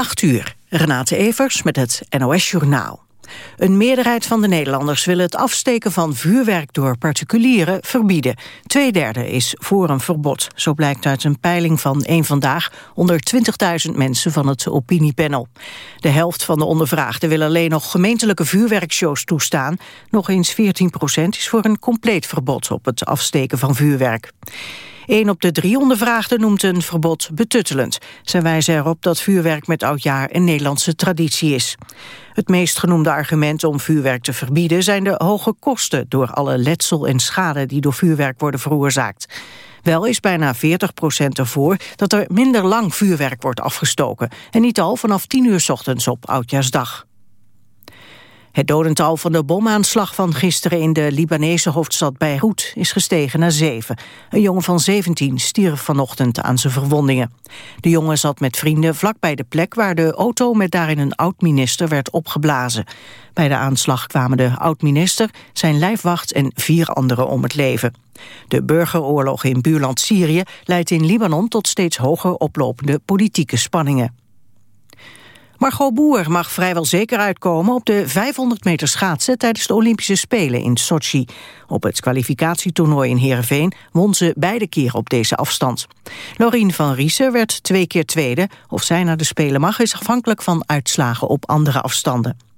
8 uur. Renate Evers met het NOS Journaal. Een meerderheid van de Nederlanders wil het afsteken van vuurwerk door particulieren verbieden. Tweederde is voor een verbod. Zo blijkt uit een peiling van één Vandaag onder 20.000 mensen van het opiniepanel. De helft van de ondervraagden wil alleen nog gemeentelijke vuurwerkshows toestaan. Nog eens 14 procent is voor een compleet verbod op het afsteken van vuurwerk. Een op de drie ondervraagden noemt een verbod betuttelend. Zij wijzen erop dat vuurwerk met oudjaar een Nederlandse traditie is. Het meest genoemde argument om vuurwerk te verbieden... zijn de hoge kosten door alle letsel en schade die door vuurwerk worden veroorzaakt. Wel is bijna 40 procent ervoor dat er minder lang vuurwerk wordt afgestoken... en niet al vanaf 10 uur ochtends op Oudjaarsdag. Het dodental van de bomaanslag van gisteren in de Libanese hoofdstad Beirut is gestegen naar zeven. Een jongen van 17 stierf vanochtend aan zijn verwondingen. De jongen zat met vrienden vlakbij de plek waar de auto met daarin een oud-minister werd opgeblazen. Bij de aanslag kwamen de oud-minister, zijn lijfwacht en vier anderen om het leven. De burgeroorlog in buurland Syrië leidt in Libanon tot steeds hoger oplopende politieke spanningen. Margot Boer mag vrijwel zeker uitkomen op de 500 meter schaatsen tijdens de Olympische Spelen in Sochi. Op het kwalificatietoernooi in Heerenveen won ze beide keren op deze afstand. Lorien van Riesen werd twee keer tweede. Of zij naar de Spelen mag is afhankelijk van uitslagen op andere afstanden.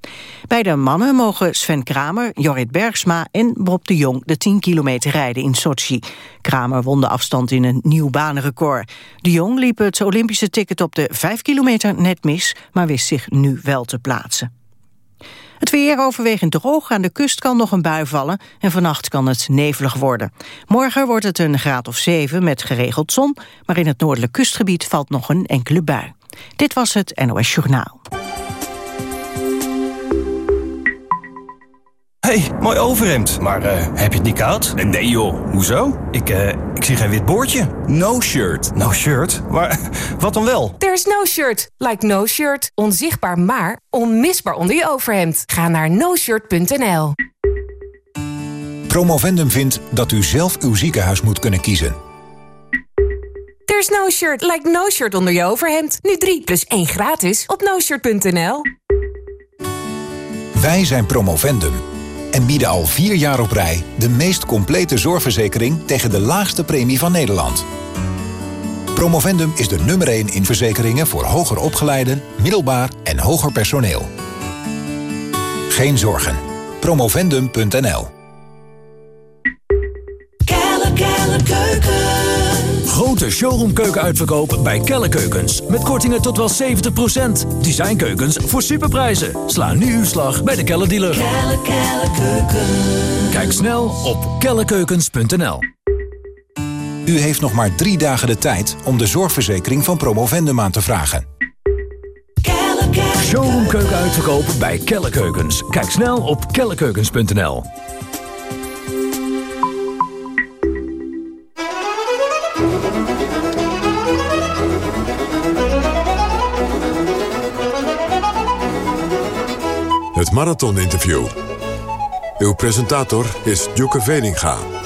Bij de mannen mogen Sven Kramer, Jorrit Bergsma en Bob de Jong de 10 kilometer rijden in Sochi. Kramer won de afstand in een nieuw banenrecord. De Jong liep het Olympische ticket op de 5 kilometer net mis, maar wist zich nu wel te plaatsen. Het weer overwegend droog. Aan de kust kan nog een bui vallen en vannacht kan het nevelig worden. Morgen wordt het een graad of 7 met geregeld zon, maar in het noordelijk kustgebied valt nog een enkele bui. Dit was het NOS Journaal. Hey, mooi overhemd. Maar uh, heb je het niet koud? Nee joh, hoezo? Ik, uh, ik zie geen wit boordje. No shirt. No shirt? Maar wat dan wel? There's no shirt. Like no shirt. Onzichtbaar maar onmisbaar onder je overhemd. Ga naar noshirt.nl Promovendum vindt dat u zelf uw ziekenhuis moet kunnen kiezen. There's no shirt. Like no shirt onder je overhemd. Nu 3 plus 1 gratis op noshirt.nl Wij zijn Promovendum en bieden al vier jaar op rij de meest complete zorgverzekering tegen de laagste premie van Nederland. Promovendum is de nummer 1 in verzekeringen voor hoger opgeleiden, middelbaar en hoger personeel. Geen zorgen. Promovendum.nl Grote showroomkeuken bij Kelle Keukens. Met kortingen tot wel 70%. Designkeukens voor superprijzen. Sla nu uw slag bij de Kelle dealer. Kelle, Kelle Kijk snel op kellekeukens.nl. U heeft nog maar drie dagen de tijd om de zorgverzekering van Promovendum aan te vragen. Showroomkeuken uitverkoop bij Kelle Keukens. Kijk snel op kellekeukens.nl. Het Marathon Interview. Uw presentator is Joeke Veninga.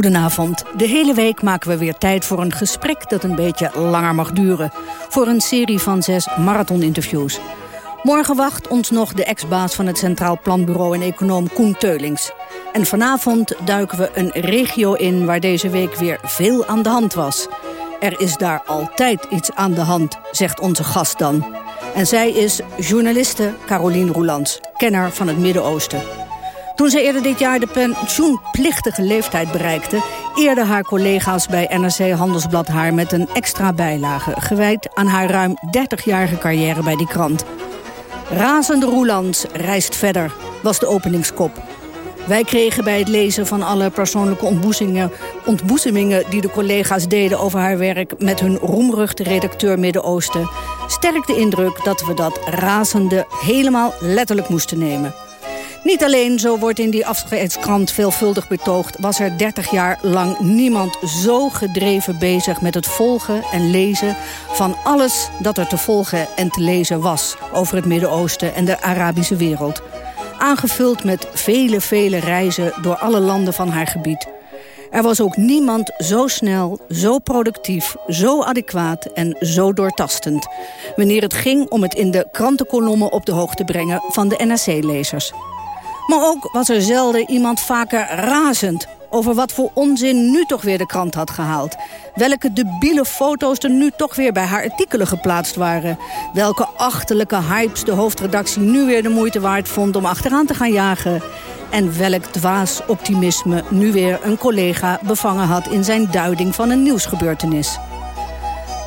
Goedenavond. De hele week maken we weer tijd voor een gesprek dat een beetje langer mag duren. Voor een serie van zes marathoninterviews. Morgen wacht ons nog de ex-baas van het Centraal Planbureau en econoom Koen Teulings. En vanavond duiken we een regio in waar deze week weer veel aan de hand was. Er is daar altijd iets aan de hand, zegt onze gast dan. En zij is journaliste Caroline Roelands, kenner van het Midden-Oosten. Toen ze eerder dit jaar de pensioenplichtige leeftijd bereikte... eerden haar collega's bij NRC Handelsblad haar met een extra bijlage... gewijd aan haar ruim 30-jarige carrière bij die krant. Razende Roeland reist verder, was de openingskop. Wij kregen bij het lezen van alle persoonlijke ontboezemingen, ontboezemingen... die de collega's deden over haar werk met hun roemruchte redacteur Midden-Oosten... sterk de indruk dat we dat razende helemaal letterlijk moesten nemen... Niet alleen, zo wordt in die afscheidskrant veelvuldig betoogd... was er 30 jaar lang niemand zo gedreven bezig met het volgen en lezen... van alles dat er te volgen en te lezen was... over het Midden-Oosten en de Arabische wereld. Aangevuld met vele, vele reizen door alle landen van haar gebied... Er was ook niemand zo snel, zo productief, zo adequaat en zo doortastend... wanneer het ging om het in de krantenkolommen op de hoogte brengen van de NRC-lezers. Maar ook was er zelden iemand vaker razend over wat voor onzin nu toch weer de krant had gehaald. Welke debiele foto's er nu toch weer bij haar artikelen geplaatst waren. Welke achterlijke hypes de hoofdredactie nu weer de moeite waard vond om achteraan te gaan jagen. En welk dwaas optimisme nu weer een collega bevangen had in zijn duiding van een nieuwsgebeurtenis.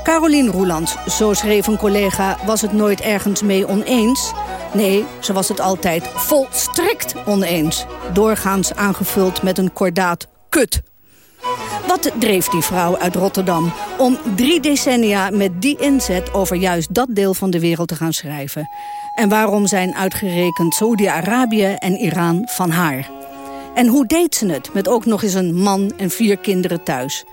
Caroline Roelands, zo schreef een collega, was het nooit ergens mee oneens. Nee, ze was het altijd volstrekt oneens. Doorgaans aangevuld met een kordaat kut. Wat dreef die vrouw uit Rotterdam om drie decennia met die inzet over juist dat deel van de wereld te gaan schrijven? En waarom zijn uitgerekend Saudi-Arabië en Iran van haar? En hoe deed ze het met ook nog eens een man en vier kinderen thuis?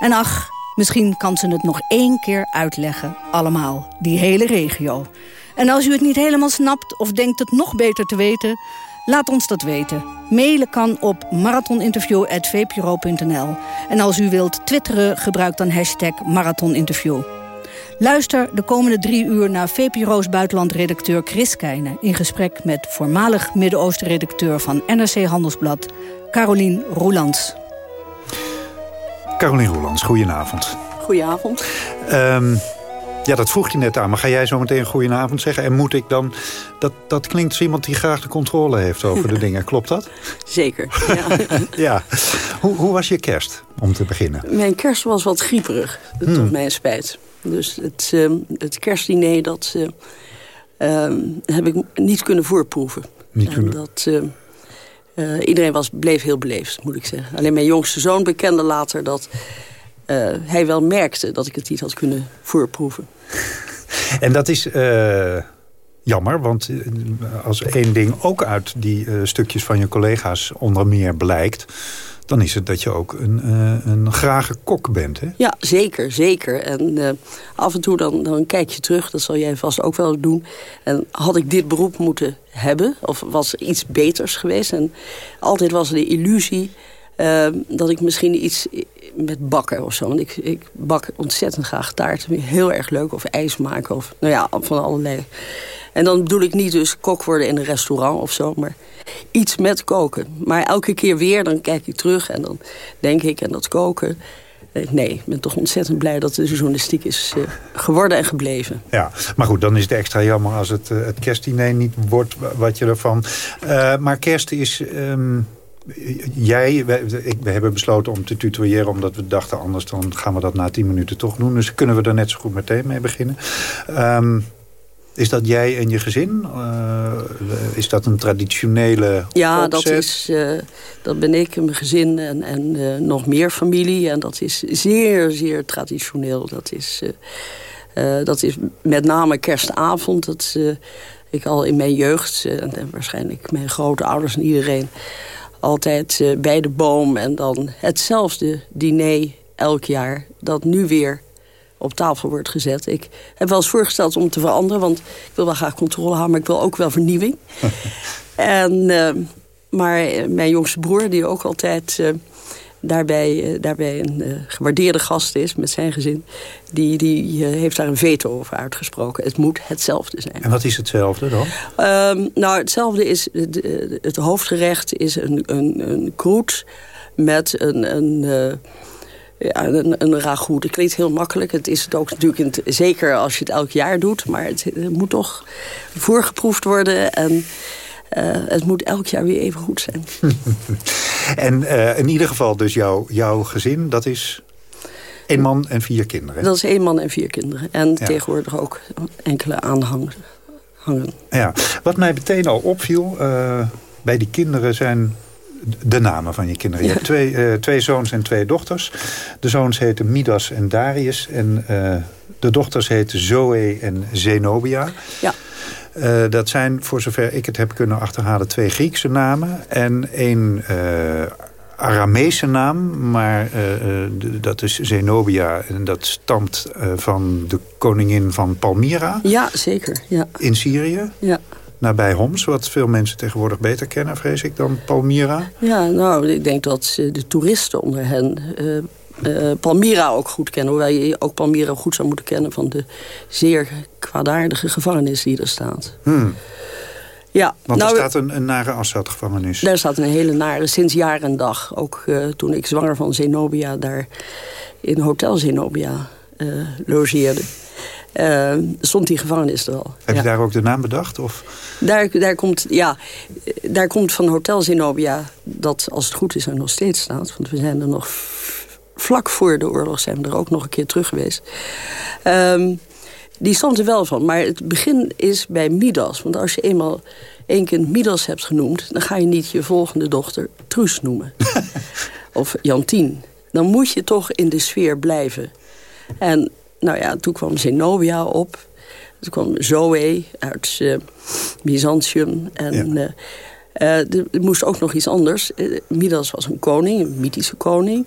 En ach, misschien kan ze het nog één keer uitleggen, allemaal, die hele regio. En als u het niet helemaal snapt of denkt het nog beter te weten... laat ons dat weten. Mailen kan op marathoninterview.vpro.nl. En als u wilt twitteren, gebruik dan hashtag marathoninterview. Luister de komende drie uur naar VPRO's buitenlandredacteur Chris Keijnen... in gesprek met voormalig Midden-Oosten-redacteur van NRC Handelsblad... Carolien Roelands. Carolien Roelands, goedenavond. Goedenavond. Um, ja, dat vroeg je net aan. Maar ga jij zo meteen goedenavond zeggen? En moet ik dan... Dat, dat klinkt als iemand die graag de controle heeft over de dingen. Klopt dat? Zeker, ja. ja. Hoe, hoe was je kerst, om te beginnen? Mijn kerst was wat grieperig, hmm. tot mijn spijt. Dus het, uh, het kerstdiner, dat uh, heb ik niet kunnen voorproeven. Niet kunnen... dat, uh, iedereen was, bleef heel beleefd, moet ik zeggen. Alleen mijn jongste zoon bekende later dat uh, hij wel merkte dat ik het niet had kunnen voorproeven. En dat is uh, jammer, want als één ding ook uit die uh, stukjes van je collega's onder meer blijkt dan is het dat je ook een, een grage kok bent. Hè? Ja, zeker, zeker. En af en toe dan, dan kijk je terug, dat zal jij vast ook wel doen. En had ik dit beroep moeten hebben, of was er iets beters geweest? En altijd was er de illusie uh, dat ik misschien iets met bakken of zo. Want ik, ik bak ontzettend graag taart. Heel erg leuk. Of ijs maken. Of nou ja, van allerlei. En dan bedoel ik niet dus kok worden in een restaurant of zo. Maar iets met koken. Maar elke keer weer, dan kijk ik terug en dan denk ik... en dat koken... Nee, ik ben toch ontzettend blij dat de journalistiek is uh, geworden en gebleven. Ja, maar goed, dan is het extra jammer als het, uh, het kerstdiner niet wordt wat je ervan... Uh, maar kerst is... Um jij, we, we, hebben besloten om te tutoyeren... omdat we dachten anders dan gaan we dat na tien minuten toch doen. Dus kunnen we er net zo goed meteen mee beginnen. Um, is dat jij en je gezin? Uh, is dat een traditionele Ja, dat, is, uh, dat ben ik en mijn gezin en, en uh, nog meer familie. En dat is zeer, zeer traditioneel. Dat is, dat is met name kerstavond. Dat ik al in mijn jeugd, en waarschijnlijk mijn grote ouders en iedereen altijd uh, bij de boom en dan hetzelfde diner elk jaar... dat nu weer op tafel wordt gezet. Ik heb wel eens voorgesteld om te veranderen... want ik wil wel graag controle houden, maar ik wil ook wel vernieuwing. en, uh, maar mijn jongste broer, die ook altijd... Uh, daarbij, daarbij een gewaardeerde gast is met zijn gezin... die, die heeft daar een veto over uitgesproken. Het moet hetzelfde zijn. En wat is hetzelfde dan? Um, nou, hetzelfde is... Het, het hoofdgerecht is een, een, een kroet met een... een ja, een, een ragout. Het klinkt heel makkelijk. Het is het ook natuurlijk, in zeker als je het elk jaar doet. Maar het, het moet toch voorgeproefd worden. En uh, het moet elk jaar weer even goed zijn. en uh, in ieder geval dus jouw, jouw gezin, dat is één man en vier kinderen? Dat is één man en vier kinderen. En ja. tegenwoordig ook enkele aanhangen. Ja, wat mij meteen al opviel... Uh, bij die kinderen zijn de namen van je kinderen. Je hebt twee, uh, twee zoons en twee dochters. De zoons heten Midas en Darius. En uh, de dochters heten Zoe en Zenobia. Ja. Uh, dat zijn, voor zover ik het heb kunnen achterhalen, twee Griekse namen. En één uh, Aramese naam, maar uh, dat is Zenobia. En dat stamt van de koningin van Palmyra. Ja, zeker. Ja. In Syrië. Ja nabij Homs... wat veel mensen tegenwoordig beter kennen, vrees ik, dan Palmyra? Ja, nou, ik denk dat de toeristen onder hen... Uh, Palmyra ook goed kennen. Hoewel je ook Palmyra goed zou moeten kennen... van de zeer kwaadaardige gevangenis die er staat. Hmm. Ja, Want nou, er staat een, een nare Assad-gevangenis. Daar staat een hele nare, sinds jaar en dag. Ook uh, toen ik zwanger van Zenobia daar in Hotel Zenobia uh, logeerde. Uh, stond die gevangenis er al. Heb je daar ook de naam bedacht? Of? Daar, daar, komt, ja, daar komt van Hotel Zenobia, dat als het goed is er nog steeds staat. Want we zijn er nog vlak voor de oorlog zijn we er ook nog een keer terug geweest. Um, die stond er wel van. Maar het begin is bij Midas. Want als je eenmaal één kind Midas hebt genoemd... dan ga je niet je volgende dochter Truus noemen. of Jantien. Dan moet je toch in de sfeer blijven. En nou ja, toen kwam Zenobia op. Toen kwam Zoe uit uh, Byzantium. En ja. uh, er moest ook nog iets anders. Uh, Midas was een koning, een mythische koning.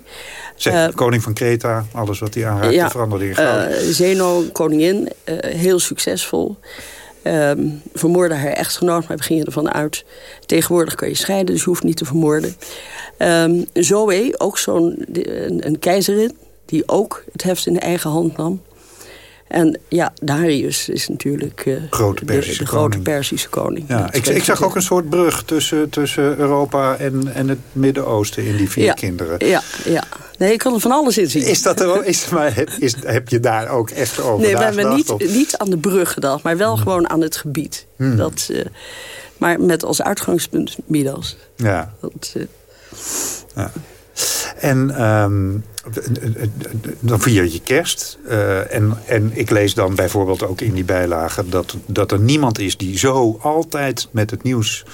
Zeg, koning van Kreta, alles wat hij aanraakte ja, veranderde in goud. Zeno, koningin, heel succesvol. Um, vermoorde haar echtgenoot, maar we gingen ervan uit... tegenwoordig kan je scheiden, dus je hoeft niet te vermoorden. Um, Zoe, ook zo'n een, een keizerin die ook het heft in de eigen hand nam. En ja, Darius is natuurlijk uh, grote de, de, grote Persische koning. Ja, ik, ik, zag ook een soort brug tussen, tussen Europa en, en het Midden-Oosten in die vier ja, kinderen. Ja, ja. Nee, ik kan er van alles in zien. Is dat er, is, maar heb, is, heb je daar ook echt over Nee, we hebben niet, niet aan de brug gedacht, maar wel hmm. gewoon aan het gebied. Hmm. Dat, uh, maar met als uitgangspunt Midas. Ja. Dat, uh, ja. En um, dan vier je kerst. Uh, en, en ik lees dan bijvoorbeeld ook in die bijlagen... Dat, dat er niemand is die zo altijd met het nieuws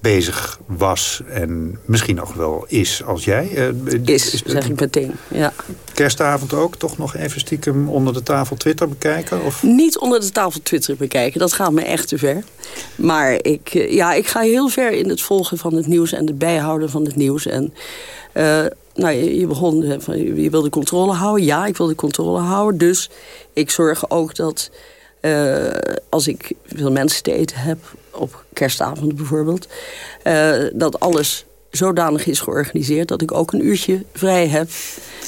bezig was en misschien nog wel is als jij. Uh, is, zeg ik meteen, ja. Kerstavond ook toch nog even stiekem onder de tafel Twitter bekijken? Of? Niet onder de tafel Twitter bekijken, dat gaat me echt te ver. Maar ik, ja, ik ga heel ver in het volgen van het nieuws en het bijhouden van het nieuws. En uh, nou, je, begon van, je wilde controle houden. Ja, ik wilde controle houden. Dus ik zorg ook dat uh, als ik veel mensen te eten heb... op kerstavond bijvoorbeeld... Uh, dat alles zodanig is georganiseerd... dat ik ook een uurtje vrij heb,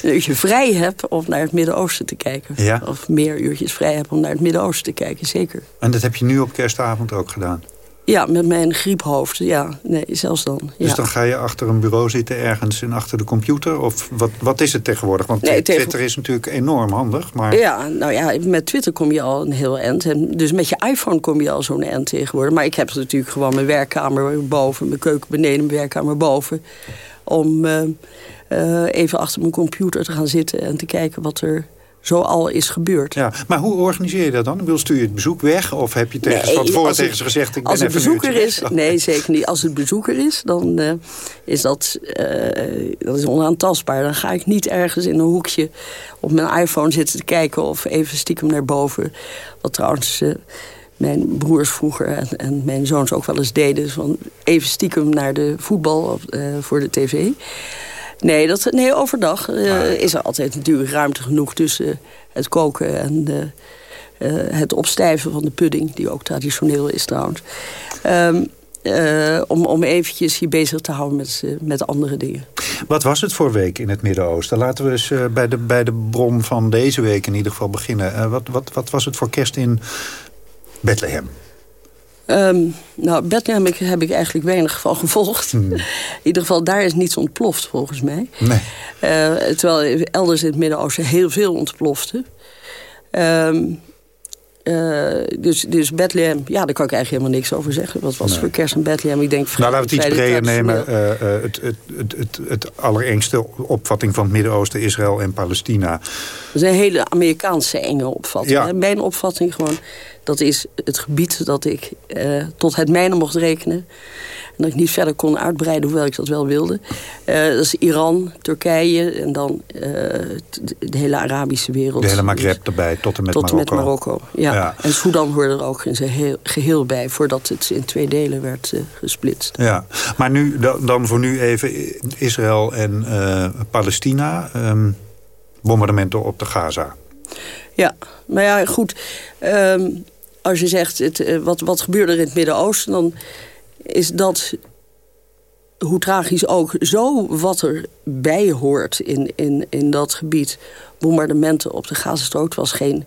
een uurtje vrij heb om naar het Midden-Oosten te kijken. Ja. Of meer uurtjes vrij heb om naar het Midden-Oosten te kijken, zeker. En dat heb je nu op kerstavond ook gedaan? Ja, met mijn griephoofd. Ja, nee, zelfs dan. Ja. Dus dan ga je achter een bureau zitten ergens en achter de computer? Of wat, wat is het tegenwoordig? Want nee, Twitter tegen... is natuurlijk enorm handig. Maar... Ja, nou ja, met Twitter kom je al een heel eind. En dus met je iPhone kom je al zo'n eind tegenwoordig. Maar ik heb natuurlijk gewoon mijn werkkamer boven, mijn keuken beneden, mijn werkkamer boven. Om uh, uh, even achter mijn computer te gaan zitten en te kijken wat er zo al is gebeurd. Ja, maar hoe organiseer je dat dan? Wil stuur je het bezoek weg? Of heb je tegen, nee, van tevoren tegen ze gezegd... Ik ben als het even bezoeker is, Nee, zeker niet. Als het bezoeker is, dan uh, is dat, uh, dat is onaantastbaar. Dan ga ik niet ergens in een hoekje op mijn iPhone zitten te kijken... of even stiekem naar boven. Wat trouwens... Uh, mijn broers vroeger en, en, mijn zoons ook wel eens deden. Van even stiekem naar de voetbal voor de tv. Nee, dat, nee overdag uh, is er altijd natuurlijk ruimte genoeg tussen het koken en de, uh, het opstijven van de pudding, die ook traditioneel is trouwens. Um, uh, om, om eventjes je bezig te houden met, met andere dingen. Wat was het voor week in het Midden-Oosten? Laten we eens bij, de, bij de bron van deze week in ieder geval beginnen. wat, wat, wat was het voor kerst in Bethlehem? Um, nou, Bethlehem heb ik, heb ik eigenlijk weinig van gevolgd. Hmm. In ieder geval, daar is niets ontploft, volgens mij. Nee. Uh, terwijl elders in het Midden-Oosten heel veel ontplofte. Um, uh, dus, dus Bethlehem, ja, daar kan ik eigenlijk helemaal niks over zeggen. Wat was Nee. voor kerst in Bethlehem? Ik denk Nou, laten we het iets breder nemen. Uh, het, het, het, het, het allerengste opvatting van het Midden-Oosten, Israël en Palestina. Dat is een hele Amerikaanse enge opvatting. Ja. Mijn opvatting gewoon, Dat is het gebied dat ik uh, tot het mijne mocht rekenen. En dat ik niet verder kon uitbreiden, hoewel ik dat wel wilde. Uh, dat is Iran, Turkije en dan uh, de hele Arabische wereld. De hele Maghreb erbij, tot en met tot Marokko. Tot met Marokko, ja. ja. En Sudan hoorde er ook in zijn heel, geheel bij... voordat het in twee delen werd gesplitst. Ja, maar nu, dan voor nu even Israël en Palestina. Um, bombardementen op de Gaza. Ja, maar ja, goed. Um, als je zegt, het, wat, wat gebeurde er in het Midden-Oosten... dan is dat, hoe tragisch ook, zo wat erbij hoort in, in, in dat gebied. Bombardementen op de Gazastrook was geen...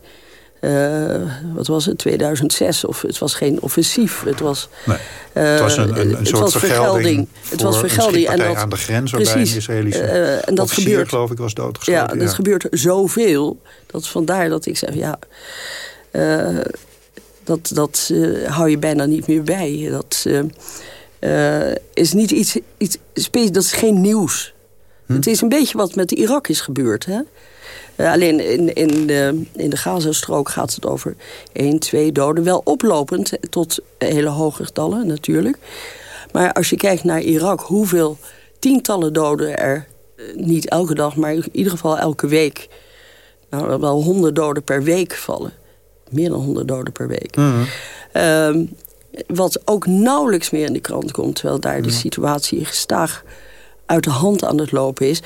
Uh, wat was het, 2006, of het was geen offensief. Het was, nee, het was een, een, soort was vergelding. Het was vergelding. en dat, aan de grens, waarbij precies, een Israëlische uh, en dat officier, gebeurt, geloof ik, was doodgeschoten. Ja, dat gebeurt zoveel. Dat vandaar dat ik zeg, ja... Uh, dat, dat hou je bijna niet meer bij. Dat is niet iets, iets dat is geen nieuws. Hm? Het is een beetje wat met Irak is gebeurd. Hè? Uh, alleen in, in de, in de Gazastrook gaat het over één, twee doden. Wel oplopend tot hele hoge getallen natuurlijk. Maar als je kijkt naar Irak, hoeveel tientallen doden er... niet elke dag, maar in ieder geval elke week... Nou, wel honderd doden per week vallen meer dan 100 doden per week. Mm. Um, wat ook nauwelijks meer in de krant komt... terwijl daar de situatie gestaag uit de hand aan het lopen is.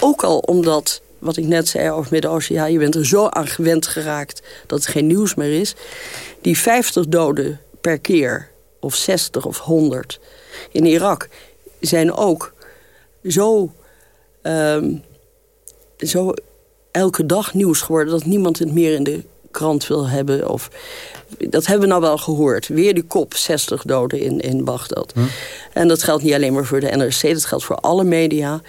Ook al omdat, wat ik net zei over Midden-Oosten... je bent er zo aan gewend geraakt dat het geen nieuws meer is. Die 50 doden per keer, of 60 of 100 in Irak... zijn ook zo, um, zo elke dag nieuws geworden... dat niemand het meer in de krant wil hebben. Of, dat hebben we nou wel gehoord. Weer die kop, 60 doden in, in Bagdad. Hm. En dat geldt niet alleen maar voor de NRC, dat geldt voor alle media.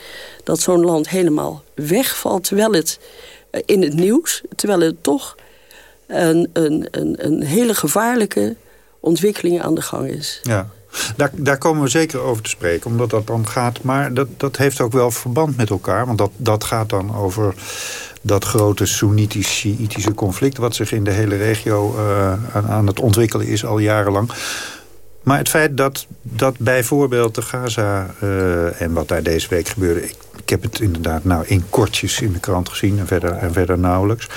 Dat zo'n land helemaal wegvalt, terwijl het eh, in het nieuws... terwijl het toch een, een, een, een hele gevaarlijke ontwikkeling aan de gang is. Ja. Daar, daar komen we zeker over te spreken, omdat dat dan gaat. Maar dat, dat heeft ook wel verband met elkaar. Want dat, dat gaat dan over dat grote Soenitisch-Shiïtische conflict... wat zich in de hele regio uh, aan, aan, het ontwikkelen is al jarenlang. Maar het feit dat, dat bijvoorbeeld de Gaza uh, en wat daar deze week gebeurde... Ik, ik, heb het inderdaad nou in kortjes in de krant gezien en verder, en verder nauwelijks...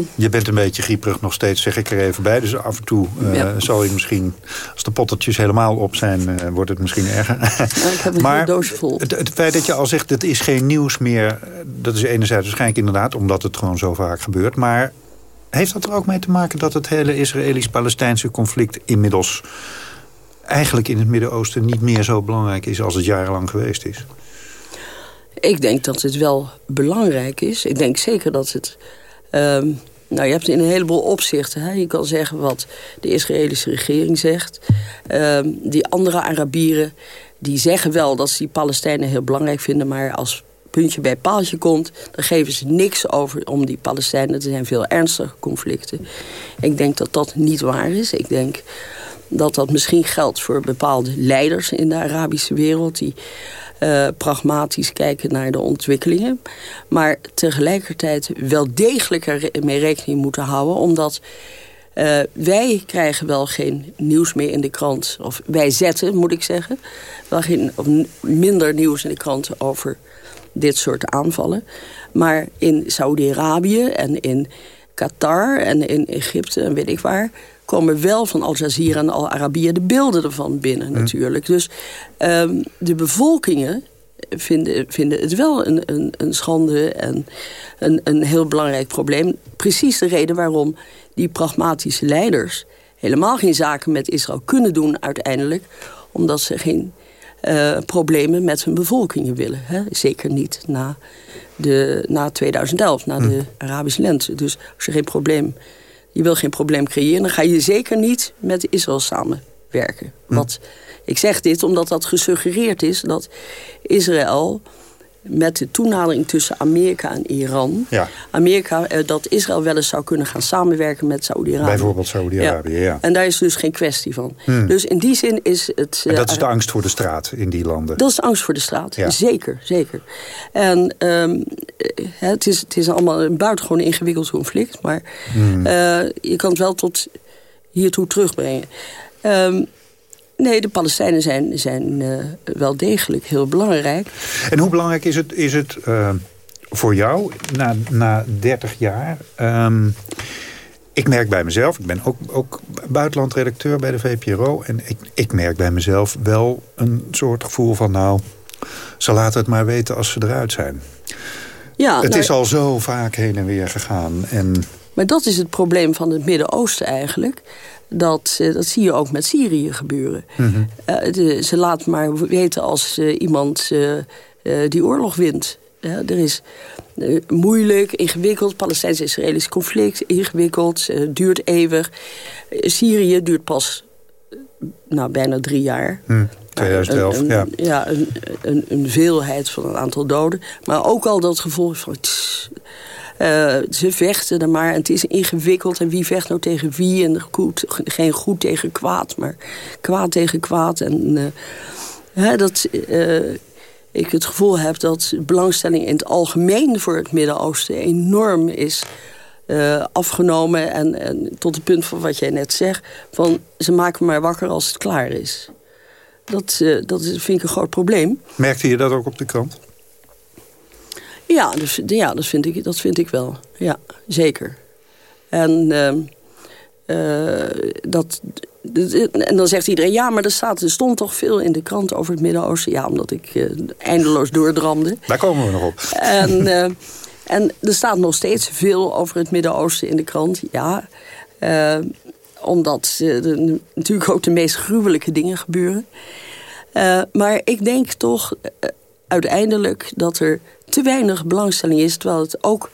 Je bent een beetje grieperig nog steeds, zeg ik er even bij. Dus af en toe uh, zal je misschien, als de pottertjes helemaal op zijn... Uh, wordt het misschien erger. Ja, ik heb een maar doos vol. Het, het, feit dat je al zegt, het is geen nieuws meer... dat is enerzijds waarschijnlijk inderdaad, omdat het gewoon zo vaak gebeurt. Maar heeft dat er ook mee te maken dat het hele Israëlisch-Palestijnse conflict... inmiddels eigenlijk in het Midden-Oosten niet meer zo belangrijk is... als het jarenlang geweest is? Ik denk dat het wel belangrijk is. Ik denk zeker dat het Um, nou, je hebt in een heleboel opzichten. Hè. Je kan zeggen wat de Israëlische regering zegt. Um, die andere Arabieren die zeggen wel dat ze die Palestijnen heel belangrijk vinden... maar als puntje bij paaltje komt... dan geven ze niks over om die Palestijnen. Er zijn veel ernstige conflicten. Ik denk dat dat niet waar is. Ik denk dat dat misschien geldt voor bepaalde leiders in de Arabische wereld... die uh, pragmatisch kijken naar de ontwikkelingen. Maar tegelijkertijd wel degelijk ermee rekening moeten houden. Omdat uh, wij krijgen wel geen nieuws meer in de krant. Of wij zetten, moet ik zeggen. Wel geen, of minder nieuws in de krant over dit soort aanvallen. Maar in Saudi-Arabië en in Qatar en in Egypte en weet ik waar komen wel van Al Jazeera en Al Arabiya de beelden ervan binnen hm. natuurlijk. Dus um, de bevolkingen vinden, vinden het wel een, een, een schande en een, een heel belangrijk probleem. Precies de reden waarom die pragmatische leiders... helemaal geen zaken met Israël kunnen doen uiteindelijk... omdat ze geen uh, problemen met hun bevolkingen willen. Hè? Zeker niet na, de, na 2011, na hm. de Arabische lente. Dus als je geen probleem je wil geen probleem creëren... dan ga je zeker niet met Israël samenwerken. Hm. Wat, ik zeg dit omdat dat gesuggereerd is dat Israël... met de toenadering tussen Amerika en Iran... Ja. Amerika, eh, dat Israël wel eens zou kunnen gaan samenwerken met Saoedi-Arabië. Bijvoorbeeld Saudi-Arabië, ja. En daar is dus geen kwestie van. Dus in die zin is het... En dat is eh, de angst voor de straat in die landen. dat is de angst voor de straat, Ja. zeker, zeker. En ehm, eh, het, is, het is allemaal een buitengewoon ingewikkeld conflict... maar Hmm. je kan het wel tot hiertoe terugbrengen. Ehm, nee, de Palestijnen zijn, zijn eh, wel degelijk heel belangrijk. En hoe belangrijk is het, is het eh, voor jou na, na 30 jaar? Ehm, ik merk bij mezelf, ik ben ook, ook buitenlandredacteur bij de VPRO... en ik, ik merk bij mezelf wel een soort gevoel van... nou, ze laten het maar weten als ze eruit zijn. Ja, het nou, is al zo vaak heen en weer gegaan. En Maar dat is het probleem van het Midden-Oosten eigenlijk. Dat, eh, dat zie je ook met Syrië gebeuren. Eh, de- ze laat maar weten als eh, iemand eh, eh, die oorlog wint. Ja, er is eh, moeilijk, ingewikkeld. Palestijns-Israëlisch conflict, ingewikkeld, eh, duurt eeuwig. Eh, Syrië duurt pas eh, nou, bijna drie jaar. hm, 2011, Een- ja. een, ja, een, een, een veelheid van een aantal doden. Maar ook al dat gevoel van... tss, eh, ze vechten er maar en het is ingewikkeld. En wie vecht nou tegen wie? En goed, geen goed tegen kwaad, maar kwaad tegen kwaad. En eh, hè, dat eh, ik het gevoel heb dat belangstelling in het algemeen... voor het Midden-Oosten enorm is eh, afgenomen. En, en tot het punt van wat jij net zegt... van ze maken maar wakker als het klaar is. Dat, eh, dat vind ik een groot probleem. Merkte je dat ook op de krant? Ja, dus, ja dat, vind ik, dat vind ik wel. Ja, zeker. En, ehm, eh, dat, en dan zegt iedereen... ja, maar er, staat, er stond toch veel in de krant over het Midden-Oosten. Ja, omdat ik eh, eindeloos doordramde. Daar komen we nog op. En, eh, en er staat nog steeds veel over het Midden-Oosten in de krant. Ja, omdat er natuurlijk ook de meest gruwelijke dingen gebeuren. Maar ik denk toch uiteindelijk dat er te weinig belangstelling is... terwijl het ook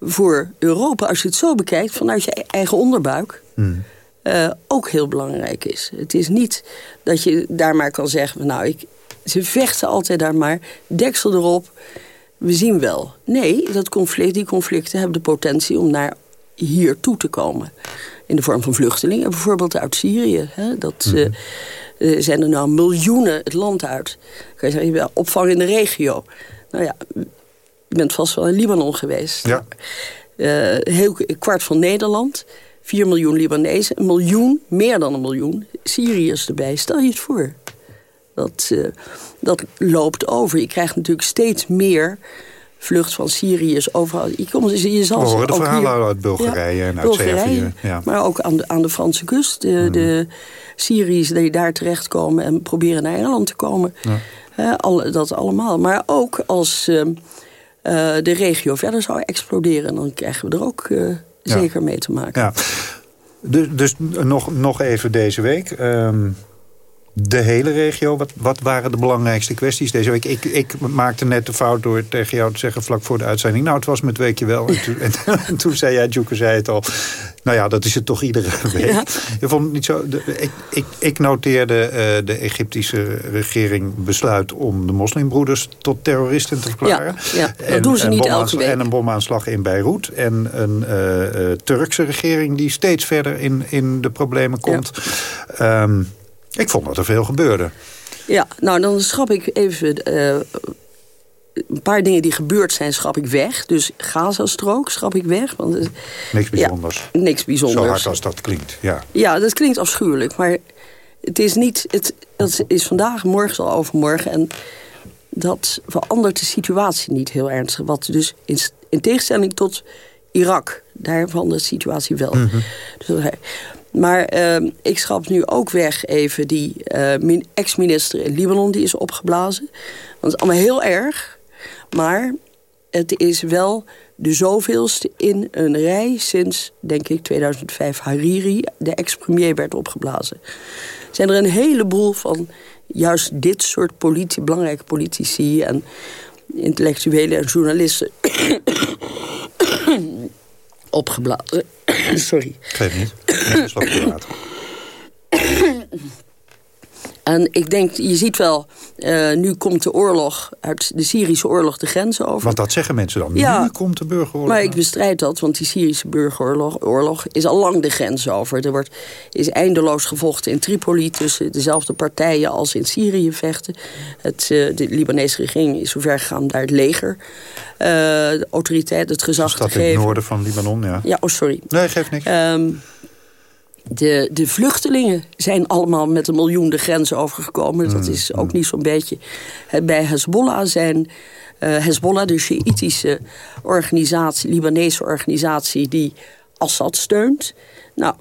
voor Europa, als je het zo bekijkt... vanuit je eigen onderbuik... eh, ook heel belangrijk is. Het is niet dat je daar maar kan zeggen... van, nou, ik, ze vechten altijd daar maar, deksel erop, we zien wel. Nee, dat conflict, die conflicten hebben de potentie om naar hier toe te komen. In de vorm van vluchtelingen, bijvoorbeeld uit Syrië. Hè? Dat eh, eh, zijn er nou miljoenen het land uit. Kan je zeggen, opvang in de regio. Nou ja, je bent vast wel in Libanon geweest. Ja. Eh, heel een kwart van Nederland. 4 miljoen Libanezen. Een miljoen, meer dan een miljoen Syriërs erbij. Stel je het voor. Dat, eh, dat loopt over. Je krijgt natuurlijk steeds meer vlucht van Syriërs overal. Je, komt, je zal We horen de ook verhalen hier- uit Bulgarije en uit Bulgarije, Servië. Ja. Maar ook aan de, aan de Franse kust. De, de Syriërs die daar terechtkomen en proberen naar Engeland te komen. Al, dat allemaal. Maar ook als ehm, eh, de regio verder zou exploderen... dan krijgen we er ook eh, zeker mee te maken. Ja. Dus, dus nog, nog even deze week. Ehm, de hele regio, wat, wat waren de belangrijkste kwesties deze week? Ik, ik maakte net de fout door tegen jou te zeggen vlak voor de uitzending... nou, het was met weekje wel. En toen, en, en toen zei jij, Joeke zei het al... nou ja, dat is het toch iedere week. Je vond het niet zo... De, ik, ik, ik noteerde eh, de Egyptische regering besluit... om de moslimbroeders tot terroristen te verklaren. Ja, ja, dat doen ze niet elke week. En een bomaanslag in Beirut. En een eh, eh, Turkse regering die steeds verder in, in de problemen komt. Ehm, ik vond dat er veel gebeurde. Ja, nou dan schrap ik even... eh, een paar dingen die gebeurd zijn, schrap ik weg. Dus Gazastrook schrap ik weg. Want, eh, Niks bijzonders. Ja, niks bijzonders. Zo hard als dat klinkt, ja. Ja, dat klinkt afschuwelijk. Maar het is niet... Het, dat is vandaag, morgen zal overmorgen. En dat verandert de situatie niet heel ernstig. Wat dus in, in tegenstelling tot Irak... daarvan de situatie wel. Dus dat- maar eh, ik schrap nu ook weg even die eh, min- ex-minister in Libanon... die is opgeblazen. Het is allemaal heel erg. Maar het is wel de zoveelste in een rij sinds, denk ik, 2005 Hariri, de ex-premier, werd opgeblazen. Zijn er een heleboel van juist dit soort politi belangrijke politici en intellectuelen en journalisten opgeblazen. Sorry. Geef niet. Een slokje water. En ik denk, je ziet wel, uh, nu komt de oorlog, uit de Syrische oorlog, de grenzen over. Want dat zeggen mensen dan. Ja, nu komt de burgeroorlog. Maar ik bestrijd dat, want die Syrische burgeroorlog oorlog is al lang de grens over. Er wordt, is eindeloos gevochten in Tripoli tussen dezelfde partijen als in Syrië vechten. Het, uh, de Libanese regering is zover gegaan daar het leger, uh, de autoriteit, het gezag te geven. in het noorden van Libanon, ja. Ja, oh sorry. Nee, geeft niks. Um, de, de vluchtelingen zijn allemaal met een miljoen de grens overgekomen. Dat mm, is ook mm. niet zo'n beetje. Bij Hezbollah zijn... Uh, Hezbollah, de Shiïtische organisatie, Libanese organisatie... die Assad steunt. Nou,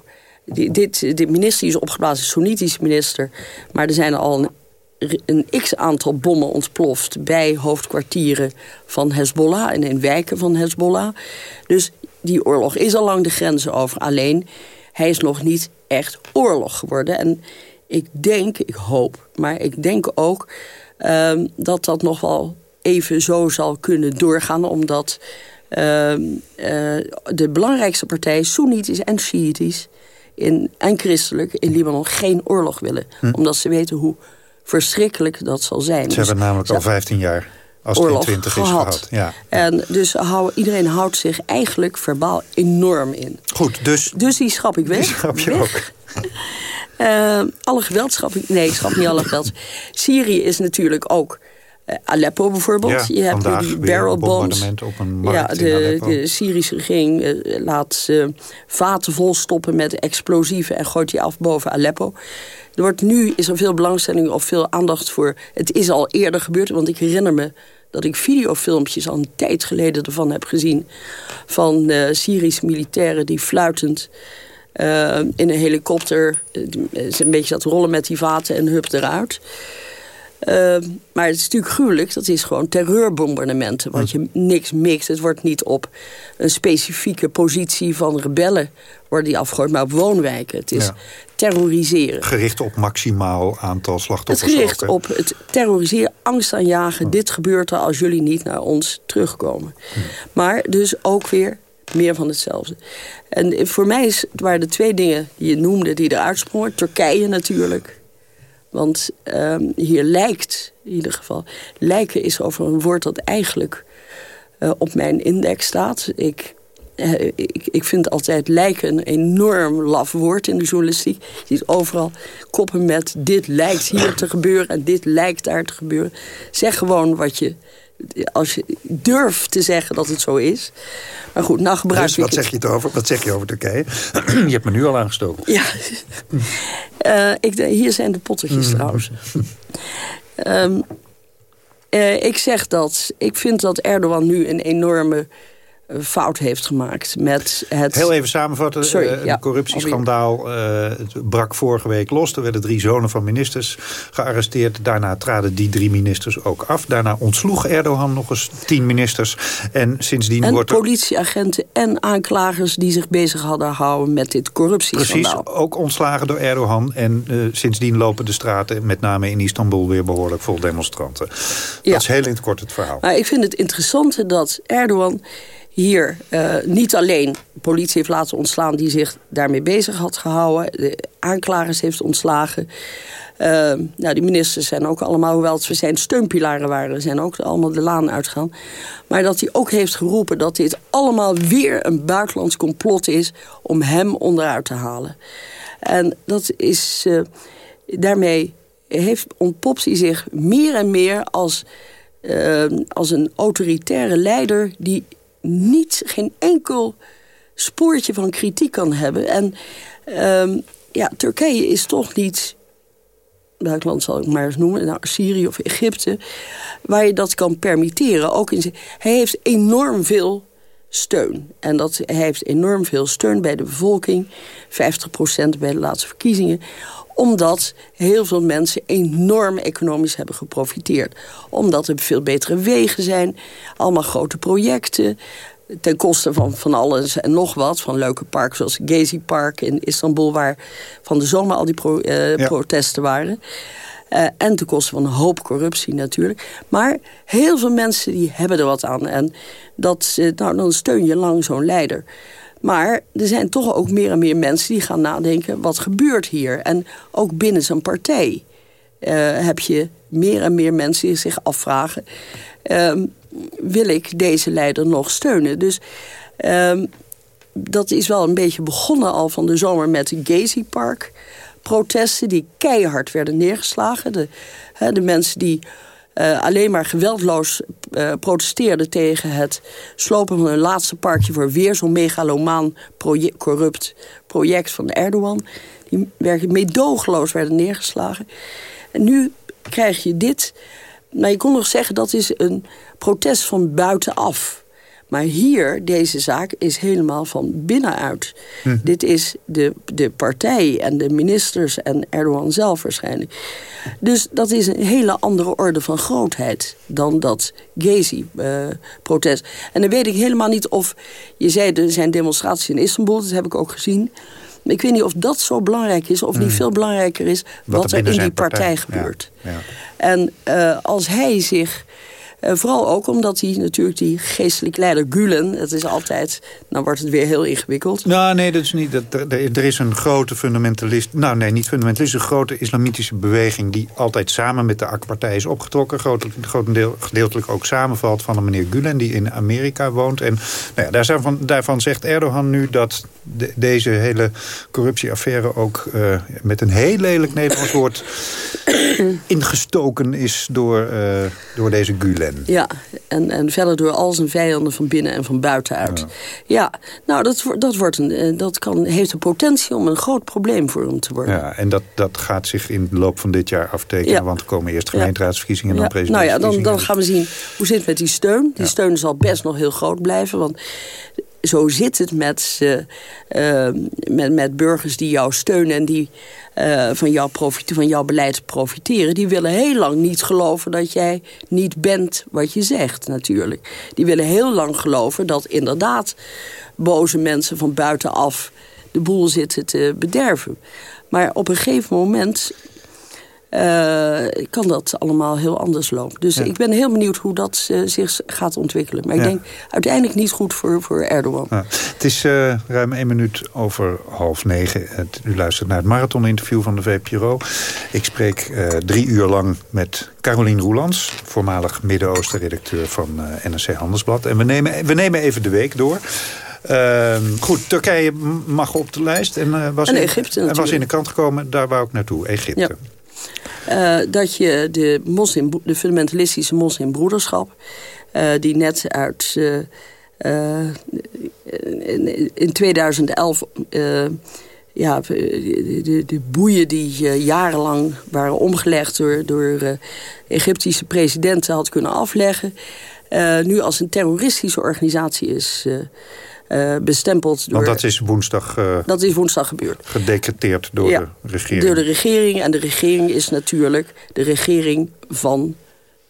dit, de minister is opgeblazen, is Soenitische minister. Maar er zijn al een, een x-aantal bommen ontploft... bij hoofdkwartieren van Hezbollah en in wijken van Hezbollah. Dus die oorlog is al lang de grenzen over. Alleen hij is nog niet echt oorlog geworden. En ik denk, ik hoop, maar ik denk ook uh, dat dat nog wel even zo zal kunnen doorgaan. Omdat uh, uh, de belangrijkste partijen, Soenitisch en Shiïtisch... In, en christelijk in Libanon geen oorlog willen. Hm. Omdat ze weten hoe verschrikkelijk dat zal zijn. Ze dus hebben namelijk al 15 jaar als oorlog 20 is gehad. Ja. En dus hou, iedereen houdt zich eigenlijk verbaal enorm in. Goed, dus... Dus die schap ik weg. Die schap je ook. uh, alle geweld schap ik... Nee, ik schap niet alle geweld. Syrië is natuurlijk ook... Uh, Aleppo bijvoorbeeld. Ja, je hebt die barrel bombs. Op een ja, de, de, Syrische regering uh, laat uh, vaten vol stoppen met explosieven en gooit die af boven Aleppo. Er wordt nu is er veel belangstelling of veel aandacht voor. Het is al eerder gebeurd, want ik herinner me dat ik videofilmpjes al een tijd geleden ervan heb gezien... van uh, Syrische militairen die fluitend uh, in een helikopter... Uh, een beetje dat rollen met die vaten en hup eruit... Ehm, maar het is natuurlijk gruwelijk. Dat is gewoon terreurbombardementen. Want je niks mixt. Het wordt niet op een specifieke positie van rebellen... worden die afgegooid, maar op woonwijken. Het is terroriseren. Gericht op maximaal aantal slachtoffers. Het gericht op het terroriseren, angst aanjagen. Dit gebeurt er als jullie niet naar ons terugkomen. Maar dus ook weer meer van hetzelfde. En voor mij is, waren de twee dingen die je noemde die eruit sprongen. Turkije natuurlijk want ehm, hier lijkt, in ieder geval... lijken is over een woord dat eigenlijk uh, op mijn index staat. Ik, uh, ik, ik vind altijd lijken een enorm laf woord in de journalistiek. Je ziet overal koppen met dit lijkt hier te gebeuren... en dit lijkt daar te gebeuren. Zeg gewoon wat je als je durft te zeggen dat het zo is. Maar goed, nou gebruik dus, ik wat zeg je het over? Wat zeg je over Turkije? je hebt me nu al aangestoken. Ja, uh, ik, hier zijn de pottetjes mm. trouwens. um, uh, ik zeg dat, ik vind dat Erdogan nu een enorme fout heeft gemaakt met het... Heel even samenvatten. Sorry, uh, ja, corruptieschandaal uh, brak vorige week los. Er werden drie zonen van ministers gearresteerd. Daarna traden die drie ministers ook af. Daarna ontsloeg Erdogan nog eens tien ministers. En sindsdien en wordt er... politieagenten en aanklagers die zich bezig hadden gehouden met dit corruptieschandaal. Precies, ook ontslagen door Erdogan. En uh, sindsdien lopen de straten, met name in Istanbul, weer behoorlijk vol demonstranten. Ja. Dat is heel in het kort het verhaal. Maar ik vind het interessante dat Erdogan hier uh, niet alleen politie heeft laten ontslaan... die zich daarmee bezig had gehouden. De aanklagers heeft ontslagen. Uh, nou, die ministers zijn ook allemaal, hoewel het zijn steunpilaren waren... zijn ook allemaal de laan uitgegaan. Maar dat hij ook heeft geroepen dat dit allemaal weer een buitenlands complot is... om hem onderuit te halen. En dat is... Uh, daarmee heeft, ontpopt hij zich meer en meer als, als een autoritaire leider... die niet, geen enkel spoortje van kritiek kan hebben. En um, ja, Turkije is toch niet, welk land zal ik maar eens noemen, nou, Syrië of Egypte, waar je dat kan permitteren. Ook in, hij heeft enorm veel steun. En dat, hij heeft enorm veel steun bij de bevolking, 50% bij de laatste verkiezingen omdat heel veel mensen enorm economisch hebben geprofiteerd. Omdat er veel betere wegen zijn, allemaal grote projecten ten koste van, van alles en nog wat. Van leuke parken zoals Gezi Park in Istanbul... waar van de zomer al die pro, uh, protesten waren. Uh, en ten koste van een hoop corruptie natuurlijk. Maar heel veel mensen die hebben er wat aan. En dat, nou, dan steun je lang zo'n leider. Maar er zijn toch ook meer en meer mensen die gaan nadenken... wat gebeurt hier? En ook binnen zijn partij heb je meer en meer mensen die zich afvragen... Ehm, wil ik deze leider nog steunen? Dus ehm, dat is wel een beetje begonnen al van de zomer met Gezi Park protesten die keihard werden neergeslagen. De, hè, de mensen die uh, alleen maar geweldloos uh, protesteerden tegen het slopen van hun laatste parkje... voor weer zo'n megalomaan corrupt project van Erdogan. Die werden meedogenloos werden neergeslagen. En nu krijg je dit. Nou, je kon nog zeggen dat is een protest van buitenaf. Maar hier, deze zaak, is helemaal van binnenuit. Hm. Dit is de, de partij en de ministers en Erdogan zelf waarschijnlijk. Dus dat is een hele andere orde van grootheid dan dat Gezi-protest. en dan weet ik helemaal niet of... Je zei, er zijn demonstraties in Istanbul, dat heb ik ook gezien... Ik weet niet of dat zo belangrijk is, of niet hm. veel belangrijker is... wat, er in die partij, gebeurt. Ja, ja. En uh, als hij zich vooral ook omdat hij natuurlijk die geestelijk leider Gulen... het is altijd, dan wordt het weer heel ingewikkeld. Nou, nee, dat is niet. Dat, er, er is een grote fundamentalist... Nou, nee, niet fundamentalist. Een grote islamitische beweging... die altijd samen met de AK-partij is opgetrokken. Groot, gedeeltelijk ook samenvalt van een meneer Gulen... die in Amerika woont. En nou ja, daarvan, daarvan zegt Erdogan nu dat de, deze hele corruptieaffaire... ook uh, met een heel lelijk Nederlands woord... ingestoken is door, uh, door deze Gulen. Ja, en, en verder door al zijn vijanden van binnen en van buitenuit. Ja, ja nou, dat, dat, wordt een, eh, dat kan, heeft de potentie om een groot probleem voor hem te worden. Ja, en dat, dat gaat zich in de loop van dit jaar aftekenen. Want er komen eerst gemeenteraadsverkiezingen en dan presidentsverkiezingen. Nou ja, dan, dan gaan we zien hoe zit het met die steun. Die steun zal best nog heel groot blijven. Want zo zit het met, uh, met, met burgers die jou steunen... en die uh, van, jouw profite, van jouw beleid profiteren... die willen heel lang niet geloven dat jij niet bent wat je zegt, natuurlijk. Die willen heel lang geloven dat inderdaad boze mensen van buitenaf... de boel zitten te bederven. Maar op een gegeven moment uh, kan dat allemaal heel anders lopen. Dus ik ben heel benieuwd hoe dat uh, zich gaat ontwikkelen. Maar ik denk uiteindelijk niet goed voor, voor Erdogan. Ja. Het is uh, ruim één minuut over half negen. U luistert naar het marathoninterview van de VPRO. Ik spreek drie uur lang met Carolien Roelands... voormalig Midden-Oosten-redacteur van NRC Handelsblad. En we nemen, we nemen even de week door... Ehm, goed, Turkije mag op de lijst. En, was, en Egypte in, was in de krant gekomen, daar wou ik naartoe, Egypte. Ja. Uh, dat je de, moslim, de fundamentalistische moslimbroederschap... Uh, die net uit... Uh, in, in, 2011... ja, de, de, de, boeien die jarenlang waren omgelegd... door, door Egyptische presidenten had kunnen afleggen... nu als een terroristische organisatie is uh, bestempeld. Door, Want dat is woensdag, uh, dat is woensdag gebeurd. Gedecreteerd door de regering. Door de regering. En de regering is natuurlijk de regering van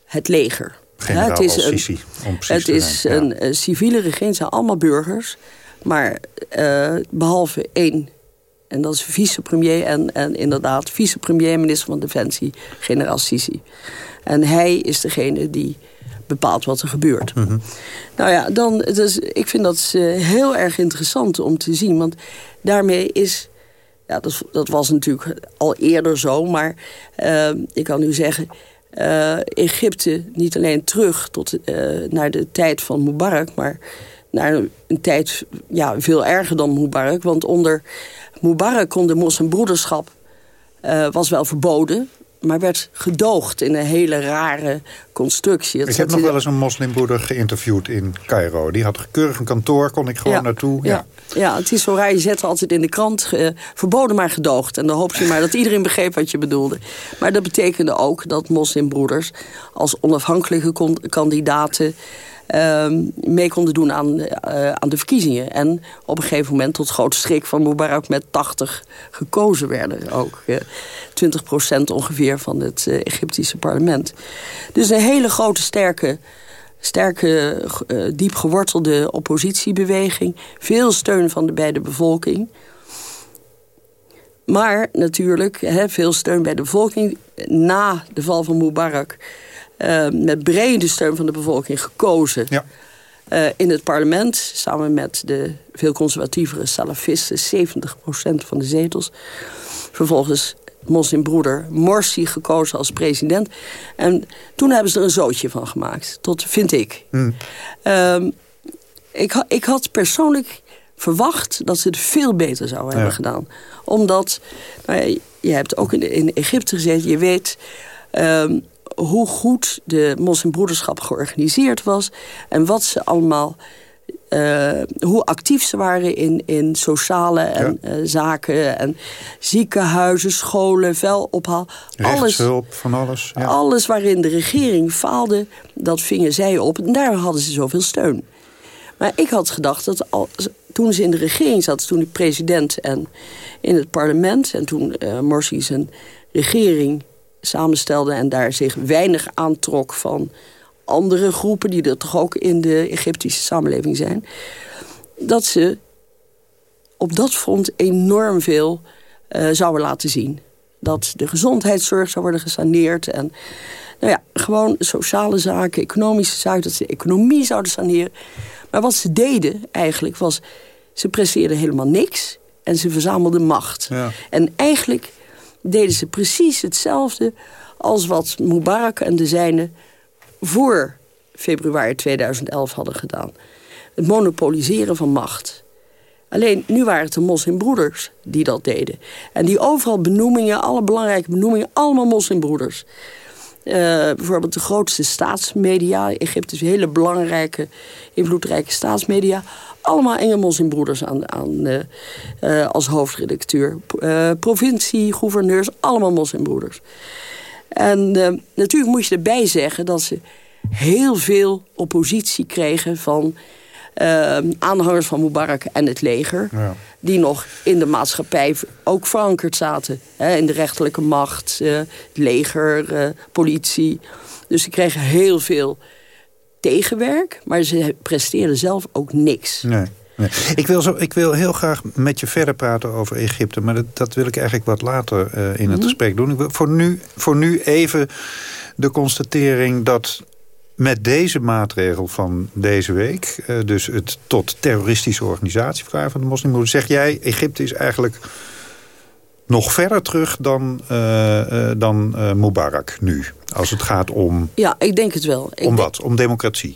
het leger. Generaal het is een, Het is een, civiele regering. Het zijn allemaal burgers. Maar uh, behalve één en dat is vicepremier en, en inderdaad vicepremier minister van Defensie, generaal Sisi. En hij is degene die bepaalt wat er gebeurt. Mhm. Nou ja, dan, dus, ik vind dat uh, heel erg interessant om te zien. Want daarmee is... Ja, dat, dat was natuurlijk al eerder zo. Maar uh, ik kan nu zeggen... Uh, Egypte niet alleen terug tot, naar de tijd van Mubarak... maar naar een tijd ja, veel erger dan Mubarak. Want onder Mubarak kon de moslimbroederschap... was wel verboden maar werd gedoogd in een hele rare constructie. ik heb nog wel eens een moslimbroeder geïnterviewd in Cairo. Die had keurig een kantoor, kon ik gewoon naartoe. Ja. ja. het is zo raar. Je zette altijd in de krant uh, verboden maar gedoogd. En dan hoop je maar dat iedereen begreep wat je bedoelde. Maar dat betekende ook dat moslimbroeders als onafhankelijke kandidaten... Ehm, mee konden doen aan, uh, aan de verkiezingen. En op een gegeven moment tot grote schrik van Mubarak met 80 gekozen werden. Ook uh, eh, 20% ongeveer van het uh, Egyptische parlement. Dus een hele grote, sterke, sterke diep gewortelde oppositiebeweging. Veel steun van de beide bevolking. Maar natuurlijk, veel steun bij de bevolking. Na de val van Mubarak met brede steun van de bevolking gekozen... Ja. Uh, in het parlement, samen met de veel conservatievere salafisten... 70% van de zetels. Vervolgens moslimbroeder Morsi gekozen als president. En toen hebben ze er een zootje van gemaakt, tot, vind ik. Ehm, ik, ik had persoonlijk verwacht dat ze het veel beter zouden hebben gedaan. Omdat, nou ja, je hebt ook in, in Egypte gezeten, je weet... Ehm, hoe goed de moslimbroederschap georganiseerd was... en wat ze allemaal uh, hoe actief ze waren in, in sociale en, uh, zaken en ziekenhuizen, scholen, velophaal. Rechtshulp, alles, van alles. Ja. Alles waarin de regering faalde, dat vingen zij op. En daar hadden ze zoveel steun. Maar ik had gedacht dat al, toen ze in de regering zat, toen de president en in het parlement... en toen uh, Morsi zijn regering samenstelde en daar zich weinig aantrok van andere groepen... die er toch ook in de Egyptische samenleving zijn... dat ze op dat front enorm veel uh, zouden laten zien. Dat de gezondheidszorg zou worden gesaneerd... en nou ja, gewoon sociale zaken, economische zaken... dat ze de economie zouden saneren. Maar wat ze deden eigenlijk was... ze presteerden helemaal niks en ze verzamelden macht. Ja. En eigenlijk deden ze precies hetzelfde... als wat Mubarak en de zijnen voor februari 2011 hadden gedaan. Het monopoliseren van macht. Alleen nu waren het de moslimbroeders die dat deden. En die overal benoemingen, alle belangrijke benoemingen, allemaal moslimbroeders. Uh, bijvoorbeeld de grootste staatsmedia, Egypte is een hele belangrijke, invloedrijke staatsmedia. Allemaal enge moslimbroeders aan, aan, uh, als hoofdredacteur. provincie, gouverneurs, allemaal moslimbroeders. En natuurlijk moet je erbij zeggen dat ze heel veel oppositie kregen van aanhangers van Mubarak en het leger. Ja. Die nog in de maatschappij ook verankerd zaten. Hè, in de rechterlijke macht, uh, leger, politie. Dus ze kregen heel veel tegenwerk. Maar ze presteerden zelf ook niks. Nee. Nee. Ik, wil zo, ik wil heel graag met je verder praten over Egypte. Maar dat, dat wil ik eigenlijk wat later uh, in het mm -hmm. gesprek doen. Ik wil voor nu, voor nu even de constatering dat met deze maatregel van deze week... Uh, dus het tot terroristische organisatie verklaren van de moslimbroeders... zeg jij, Egypte is eigenlijk nog verder terug dan, uh, uh, dan Mubarak nu. Als het gaat om... Ja, ik denk het wel. Ik om wat? Om democratie?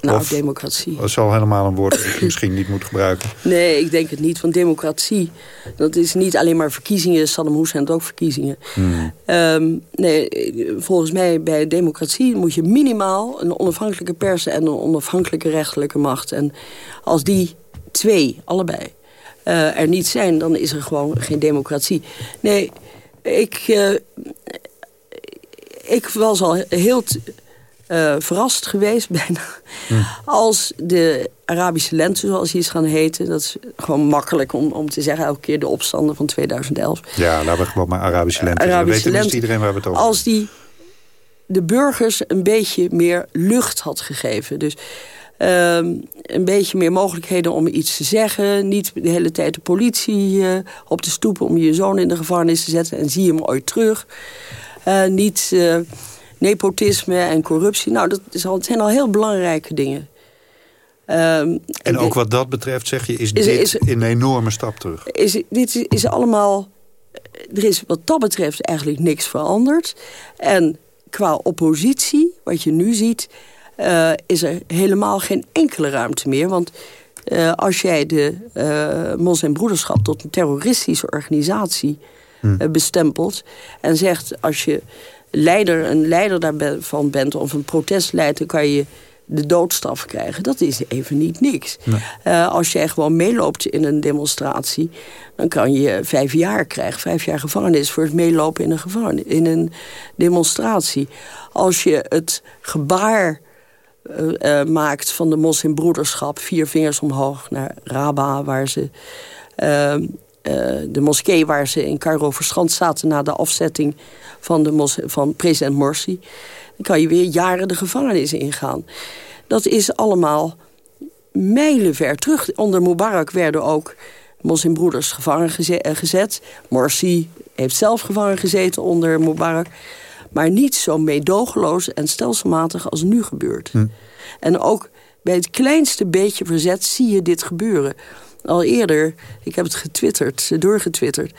Nou, of, democratie. Dat zal helemaal een woord dat ik misschien niet moet gebruiken. Nee, ik denk het niet. Want democratie, dat is niet alleen maar verkiezingen. Saddam Hussein had ook verkiezingen. Hmm. Um, nee, volgens mij bij democratie moet je minimaal... een onafhankelijke pers en een onafhankelijke rechterlijke macht. En als die twee, allebei, uh, er niet zijn... dan is er gewoon geen democratie. Nee, ik... Uh, ik was al heel... Uh, verrast geweest bijna. Als de Arabische lente, zoals die is gaan heten. Dat is gewoon makkelijk om, om te zeggen. Elke keer de opstanden van 2011. Ja, laten we gewoon maar Arabische lente. Arabische weten lente, iedereen waar we het over Als die de burgers een beetje meer lucht had gegeven. Dus um, een beetje meer mogelijkheden om iets te zeggen. Niet de hele tijd de politie uh, op te stoepen om je zoon in de gevangenis te zetten. En zie hem ooit terug. Uh, niet... Uh, nepotisme en corruptie. Nou, dat zijn al heel belangrijke dingen. Um, en ook wat dat betreft, zeg je, is, is dit is, een enorme stap terug? Is, dit is, is allemaal... Er is wat dat betreft eigenlijk niks veranderd. En qua oppositie, wat je nu ziet... Uh, is er helemaal geen enkele ruimte meer. Want uh, als jij de uh, moslimbroederschap tot een terroristische organisatie hm. bestempelt... en zegt als je leider, een leider daarvan bent of een protestleider... kan je de doodstraf krijgen. Dat is even niet niks. Nee. Uh, als jij gewoon meeloopt in een demonstratie... dan kan je vijf jaar krijgen. Vijf jaar gevangenis voor het meelopen in een, gevangenis, in een demonstratie. Als je het gebaar uh, uh, maakt van de moslimbroederschap... vier vingers omhoog naar Rabat, waar ze... de moskee waar ze in Cairo verstrand zaten... na de afzetting van, de van president Morsi... dan kan je weer jaren de gevangenis ingaan. Dat is allemaal mijlenver terug. Onder Mubarak werden ook moslimbroeders gevangen gezet. Morsi heeft zelf gevangen gezeten onder Mubarak. Maar niet zo meedogenloos en stelselmatig als nu gebeurt. Hm. En ook bij het kleinste beetje verzet zie je dit gebeuren. Al eerder, ik heb het getwitterd, doorgetwitterd...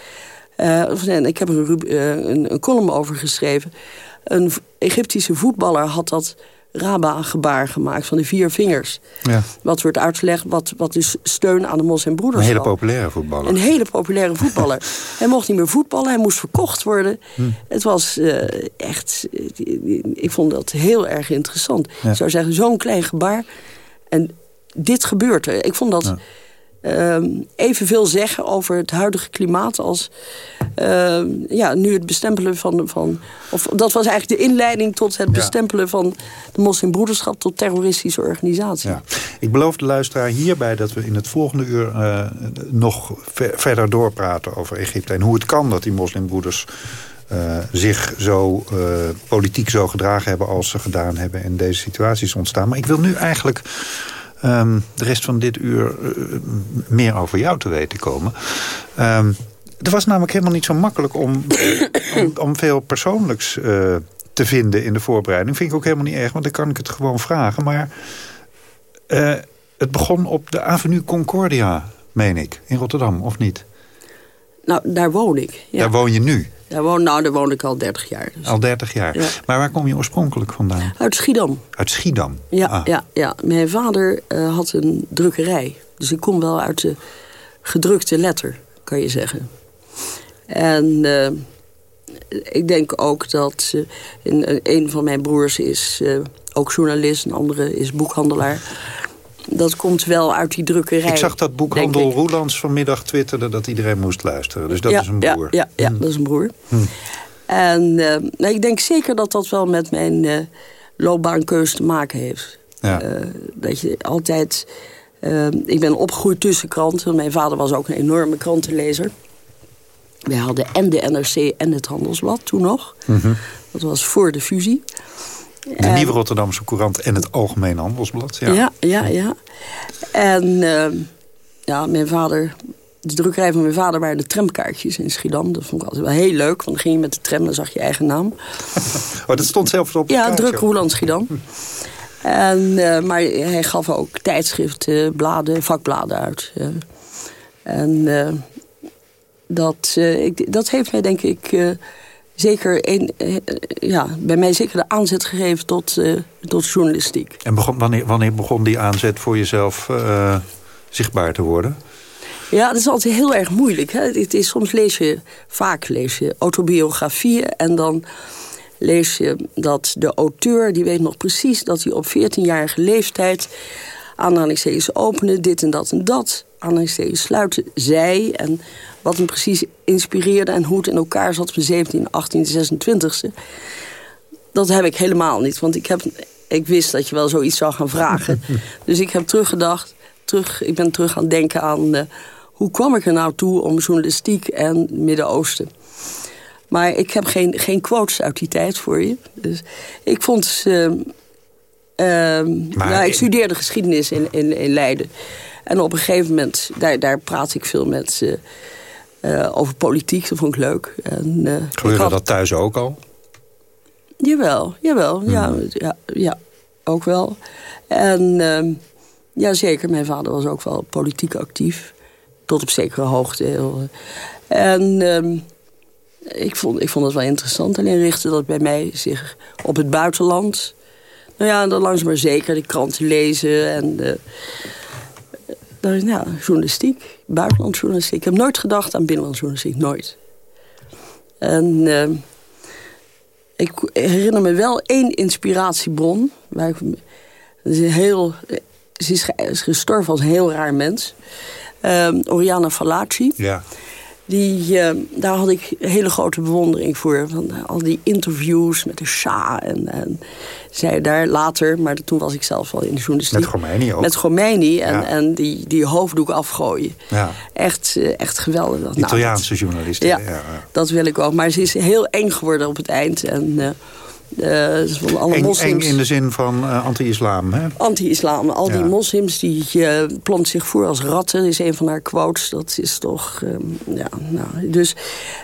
Uh, ik heb een, uh, een, een, column over geschreven. Een Egyptische voetballer had dat Raba-gebaar gemaakt van de vier vingers. Ja. Wat wordt uitgelegd, wat, wat is steun aan de moslimbroeders. Een hele populaire voetballer. Een hele populaire voetballer. hij mocht niet meer voetballen, hij moest verkocht worden. Hm. Het was uh, echt, ik vond dat heel erg interessant. Ja. Ik zou zeggen, zo'n klein gebaar. En dit gebeurt er. Ik vond dat... Ja evenveel zeggen over het huidige klimaat als uh, ja, nu het bestempelen van, van... Of dat was eigenlijk de inleiding tot het bestempelen van de moslimbroederschap tot terroristische organisatie. Ja. Ik beloof de luisteraar hierbij dat we in het volgende uur uh, nog ver verder doorpraten over Egypte. En hoe het kan dat die moslimbroeders uh, zich zo uh, politiek zo gedragen hebben als ze gedaan hebben in deze situaties ontstaan. Maar ik wil nu eigenlijk um, de rest van dit uur uh, meer over jou te weten komen. Um, het was namelijk helemaal niet zo makkelijk om, om, om, veel persoonlijks uh, te vinden in de voorbereiding. Vind ik ook helemaal niet erg, want dan kan ik het gewoon vragen. Maar uh, het begon op de Avenue Concordia, meen ik, in Rotterdam, of niet? Nou, daar woon ik. Ja. Daar woon je nu? Daar woon, nou, daar woon ik al 30 jaar. Dus. Al 30 jaar. Maar waar kom je oorspronkelijk vandaan? Uit Schiedam. Uit Schiedam? Ja, ah. ja, ja. mijn vader uh, had een drukkerij. Dus ik kom wel uit de gedrukte letter, kan je zeggen. En uh, ik denk ook dat uh, in, een van mijn broers is ook journalist, een andere is boekhandelaar dat komt wel uit die drukkerij. Ik zag dat boekhandel Roelands vanmiddag twitterde dat iedereen moest luisteren. Dus dat is een broer. Ja, ja, ja hm. dat is een broer. Hm. En uh, nou, ik denk zeker dat dat wel met mijn uh, loopbaankeuze te maken heeft. Ja. Uh, dat je altijd... ik ben opgegroeid tussen kranten. Mijn vader was ook een enorme krantenlezer. Wij hadden en de NRC en het Handelsblad toen nog. Mm -hmm. Dat was voor de fusie. De Nieuwe Rotterdamse Courant en het Algemeen Handelsblad. Ja, ja, ja. ja. En uh, ja, mijn vader... De drukkerij van mijn vader waren de tramkaartjes in Schiedam. Dat vond ik altijd wel heel leuk. Want dan ging je met de tram, dan zag je eigen naam. oh, dat stond zelfs op Ja, druk Roeland Schiedam. En, uh, maar hij gaf ook tijdschriften, bladen, vakbladen uit. Uh, en uh, dat, ik, dat heeft mij denk ik zeker een, eh, ja, bij mij zeker de aanzet gegeven tot, uh, tot journalistiek. En begon, wanneer, wanneer begon die aanzet voor jezelf uh, zichtbaar te worden? Ja, dat is altijd heel erg moeilijk. Hè? Het is, soms lees je, vaak lees je autobiografieën... en dan lees je dat de auteur, die weet nog precies... dat hij op 14-jarige leeftijd aanhalingstekens openen, dit en dat en dat. Aanhalingstekens sluiten, zij. En wat hem precies inspireerde en hoe het in elkaar zat mijn 17, 18, 26e. Dat heb ik helemaal niet, want ik, heb, ik wist dat je wel zoiets zou gaan vragen. dus ik heb teruggedacht, terug, ik ben terug gaan denken aan... Uh, hoe kwam ik er nou toe om journalistiek en Midden-Oosten? Maar ik heb geen, geen quotes uit die tijd voor je. Dus ik vond... Uh, nou, ik studeerde geschiedenis in, in, in Leiden. En op een gegeven moment, daar, daar praat ik veel met... Uh, uh, over politiek, dat vond ik leuk. En, uh, Gebeurde had... dat thuis ook al? Jawel, jawel. Ja, hmm. ja, ja, ook wel. En uh, ja, zeker, mijn vader was ook wel politiek actief. Tot op zekere hoogte. En ehm, ik, vond, ik vond het wel interessant. Alleen richtte dat bij mij zich op het buitenland. Nou ja, dan langzaam maar zeker de kranten lezen en... Uh, ja, journalistiek, buitenlandjournalistiek. Ik heb nooit gedacht aan binnenlandjournalistiek, nooit. En uh, ik herinner me wel één inspiratiebron. Waar is heel, ze is gestorven als een heel raar mens. Uh, Oriana Fallaci. Ja die, uh, daar had ik hele grote bewondering voor. Van uh, al die interviews met de Shah. En, en zij daar later, maar toen was ik zelf al in de journalistiek. Met Khomeini ook. Met Khomeini en, en die, die hoofddoek afgooien. Ja. Echt, uh, echt geweldig. Nou, Italiaanse nou, journalist. Ja, ja, dat wil ik ook. Maar ze is heel eng geworden op het eind. En uh, van alle eng, moslims. Eng in de zin van uh, anti-islam, hè? Anti-islam. Al die moslims die plant zich voor als ratten, is een van haar quotes. Dat is toch, um, ja, nou, dus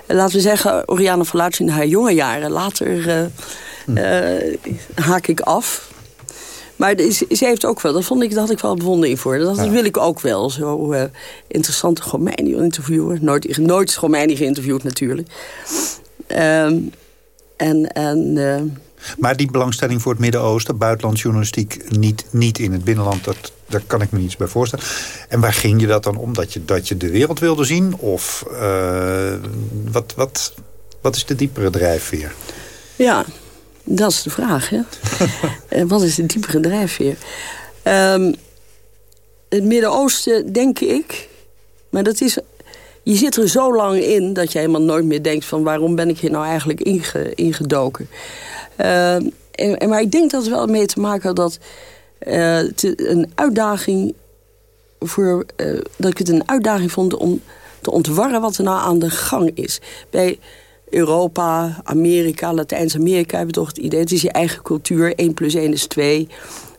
laten we zeggen, Oriana Fallaci in haar jonge jaren. Later hm. haak ik af. Maar ze, heeft ook wel, dat vond ik, dat had ik wel bewondering voor. Dat wil ik ook wel, zo uh, interessante Khomeini interviewer. Nooit, nooit Khomeini geïnterviewd natuurlijk. Um, en... en uh, maar die belangstelling voor het Midden-Oosten, buitenlandjournalistiek, niet, niet in het binnenland, dat, daar kan ik me niets bij voorstellen. En waar ging je dat dan om? Dat je, dat je de wereld wilde zien? Of uh, wat, wat, wat is de diepere drijfveer? Ja, dat is de vraag. Hè? Eh, wat is de diepere drijfveer? Um, het Midden-Oosten, denk ik... maar dat is je zit er zo lang in dat je helemaal nooit meer denkt... van waarom ben ik hier nou eigenlijk inge, ingedoken. Uh, en, maar ik denk dat het wel mee te maken had dat... Uh, een uitdaging voor, uh, dat ik het een uitdaging vond om te ontwarren wat er nou aan de gang is. Bij Europa, Amerika, Latijns-Amerika hebben toch het idee... het is je eigen cultuur, 1 plus 1 is 2.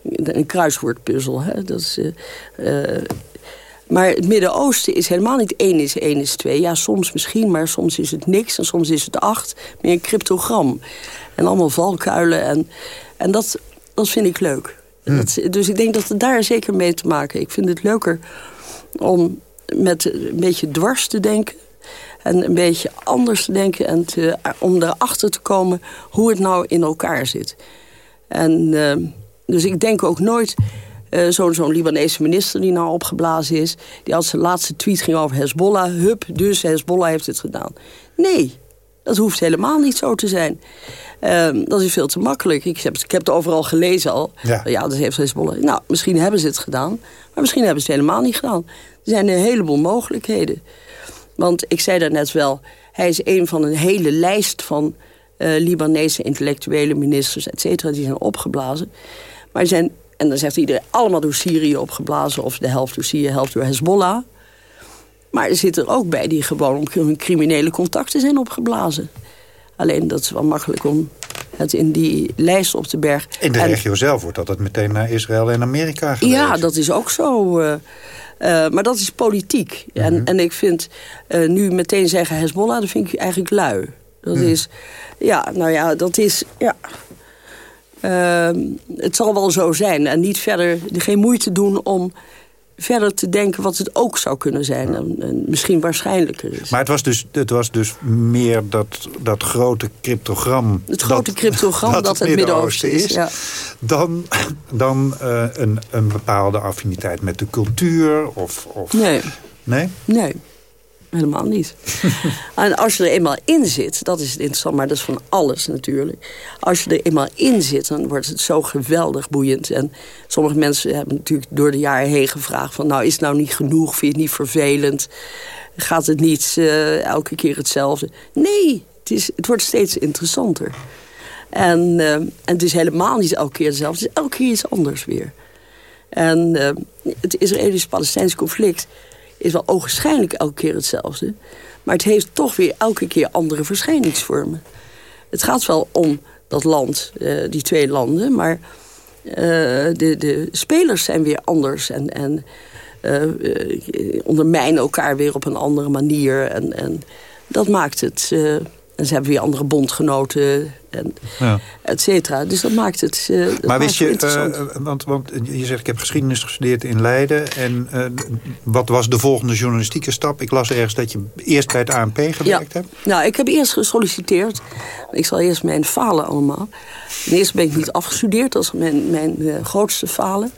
Een kruiswoordpuzzel, hè? Dat is... maar het Midden-Oosten is helemaal niet 1 is 1 is 2. Ja, soms misschien, maar soms is het niks en soms is het 8. Meer een cryptogram. En allemaal valkuilen. En, en dat, dat vind ik leuk. Hmm. Dat, dus ik denk dat het daar zeker mee te maken Ik vind het leuker om met een beetje dwars te denken. En een beetje anders te denken. En te, om erachter te komen hoe het nou in elkaar zit. En uh, dus ik denk ook nooit uh, Zo'n zo Libanese minister die nou opgeblazen is... die als zijn laatste tweet ging over Hezbollah. Hup, dus Hezbollah heeft het gedaan. Nee, dat hoeft helemaal niet zo te zijn. Uh, dat is veel te makkelijk. Ik heb, ik heb het overal gelezen al. Ja, ja dat heeft Hezbollah. Nou, misschien hebben ze het gedaan. Maar misschien hebben ze het helemaal niet gedaan. Er zijn een heleboel mogelijkheden. Want ik zei daarnet wel... hij is een van een hele lijst van... Uh, Libanese intellectuele ministers, et cetera, die zijn opgeblazen. Maar er zijn en dan zegt iedereen allemaal door Syrië opgeblazen... of de helft door Syrië, de helft door Hezbollah. Maar er zitten er ook bij die gewoon om hun criminele contacten zijn opgeblazen. Alleen dat is wel makkelijk om het in die lijst op te bergen. In de regio zelf wordt dat het meteen naar Israël en Amerika geweest. Ja, dat is ook zo. Uh, uh, maar dat is politiek. en, mhm. en ik vind uh, nu meteen zeggen Hezbollah, dat vind ik eigenlijk lui. Dat mhm. is, ja, nou ja, dat is, ja, Ehm, het zal wel zo zijn. En niet verder, geen moeite doen om verder te denken wat het ook zou kunnen zijn. En, misschien waarschijnlijker is. Maar het was dus, het was dus meer dat, dat grote cryptogram... Het grote dat, cryptogram dat, dat het, Midden-Oosten is. Ja. Dan, dan uh, een, een bepaalde affiniteit met de cultuur of... of nee. Nee? Nee. Helemaal niet. en als je er eenmaal in zit, dat is het interessant, maar dat is van alles natuurlijk. Als je er eenmaal in zit, dan wordt het zo geweldig boeiend. En sommige mensen hebben natuurlijk door de jaren heen gevraagd... van nou, is het nou niet genoeg? Vind je het niet vervelend? Gaat het niet uh, elke keer hetzelfde? Nee, het, is, het wordt steeds interessanter. En, uh, en het is helemaal niet elke keer hetzelfde. Het is elke keer iets anders weer. En uh, het Israëlisch-Palestijns conflict is wel ogenschijnlijk elke keer hetzelfde. Maar het heeft toch weer elke keer andere verschijningsvormen. Het gaat wel om dat land, uh, die twee landen, maar uh, de, de spelers zijn weer anders en, en uh, ondermijnen elkaar weer op een andere manier. En, en dat maakt het en ze hebben weer andere bondgenoten, en ja. et cetera. Dus dat maakt het uh, dat Maar wist je, uh, want, want je zegt ik heb geschiedenis gestudeerd in Leiden. En uh, wat was de volgende journalistieke stap? Ik las ergens dat je eerst bij het ANP gewerkt ja. hebt. Nou, ik heb eerst gesolliciteerd. Ik zal eerst mijn falen allemaal. En eerst ben ik niet afgestudeerd, dat is mijn, mijn grootste falen.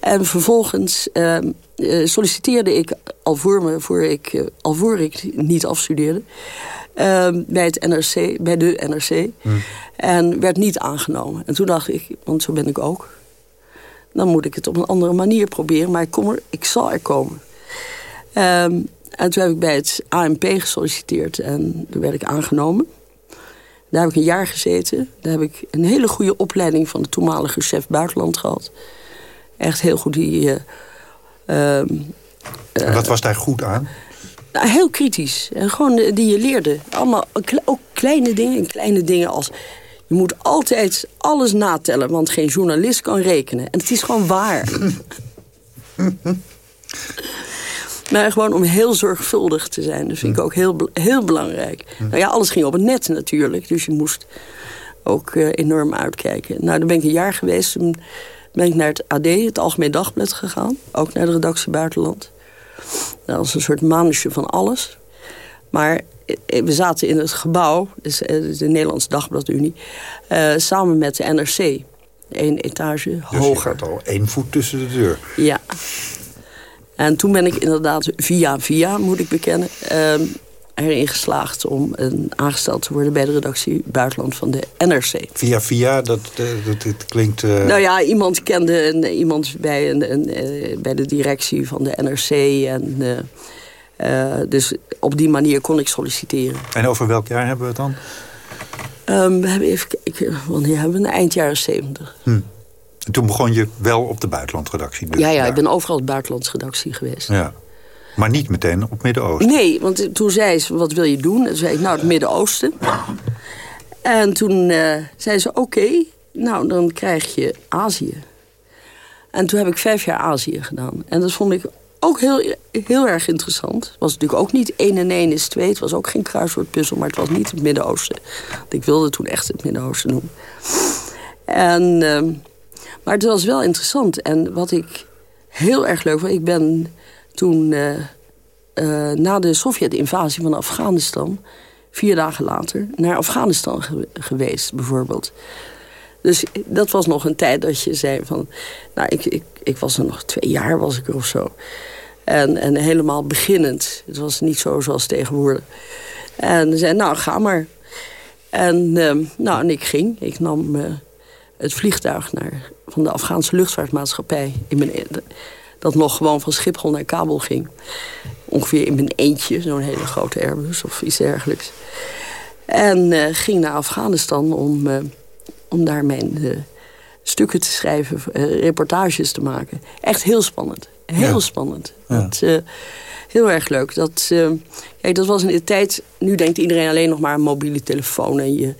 En vervolgens ehm, solliciteerde ik al voor, me, voor ik, al voor ik niet afstudeerde... Ehm, bij, het NRC, bij de NRC. Hmm. En werd niet aangenomen. En toen dacht ik, want zo ben ik ook. Dan moet ik het op een andere manier proberen. Maar ik, kom er, ik zal er komen. Ehm, en toen heb ik bij het ANP gesolliciteerd. En toen werd ik aangenomen. Daar heb ik een jaar gezeten. Daar heb ik een hele goede opleiding van de toenmalige chef buitenland gehad. Echt heel goed die... En wat was daar goed aan? Nou, heel kritisch. En gewoon die je leerde. Allemaal ook kleine dingen. kleine dingen als... Je moet altijd alles natellen, want geen journalist kan rekenen. En het is gewoon waar. maar gewoon om heel zorgvuldig te zijn. Dat vind ik ook heel, heel belangrijk. Nou ja, alles ging op het net natuurlijk. Dus je moest ook uh, enorm uitkijken. Nou, dan ben ik een jaar geweest. Toen ben ik naar het AD, het Algemeen Dagblad, gegaan. Ook naar de redactie Buitenland. Dat was een soort manusje van alles. Maar eh, we zaten in het gebouw, dus eh, de Nederlandse Dagbladunie... Uh, samen met de NRC. Eén etage dus hoger. Dus al één voet tussen de deur. Ja. En toen ben ik inderdaad via via, moet ik bekennen... Uh, erin geslaagd om een, aangesteld te worden... bij de redactie Buitenland van de NRC. Via via, dat, dat, dat klinkt... Uh... Nou ja, iemand kende een, iemand bij, een, een, bij de directie van de NRC... en uh, dus op die manier kon ik solliciteren. En over welk jaar hebben we het dan? Um, we hebben even kijken, wanneer hebben we? Eind jaren zeventig. Hm. En toen begon je wel op de buitenlandredactie? Dus ja, ja, ik ben overal op buitenlandsredactie geweest. Ja. Maar niet meteen op Midden-Oosten? Nee, want toen zei ze, wat wil je doen? En toen zei ik, nou, het Midden-Oosten. En toen uh, zei ze, oké, nou, dan krijg je Azië. En toen heb ik vijf jaar Azië gedaan. En dat vond ik ook heel, heel erg interessant. Het was natuurlijk ook niet 1 en 1 is 2. Het was ook geen kruiswoordpuzzel, maar het was niet het Midden-Oosten. Ik wilde toen echt het Midden-Oosten noemen. En, uh, maar het was wel interessant. En wat ik heel erg leuk vond... Ik ben toen uh, uh, na de Sovjet-invasie van Afghanistan... vier dagen later naar Afghanistan ge geweest, bijvoorbeeld. Dus dat was nog een tijd dat je zei van... Nou, ik, ik, ik was er nog twee jaar, was ik er of zo. En, en helemaal beginnend. Het was niet zo zoals tegenwoordig. En zei, nou, ga maar. En, uh, nou, en ik ging. Ik nam uh, het vliegtuig naar, van de Afghaanse luchtvaartmaatschappij... In mijn, dat nog gewoon van Schiphol naar Kabul ging. Ongeveer in mijn eentje, zo'n hele grote Airbus of iets dergelijks. En uh, ging naar Afghanistan om om daar mijn uh, stukken te schrijven, reportages te maken. Echt heel spannend. Heel ja. spannend. Ja. Dat, heel erg leuk. Dat, kijk, dat was in de tijd... Nu denkt iedereen alleen nog maar aan mobiele telefoon en je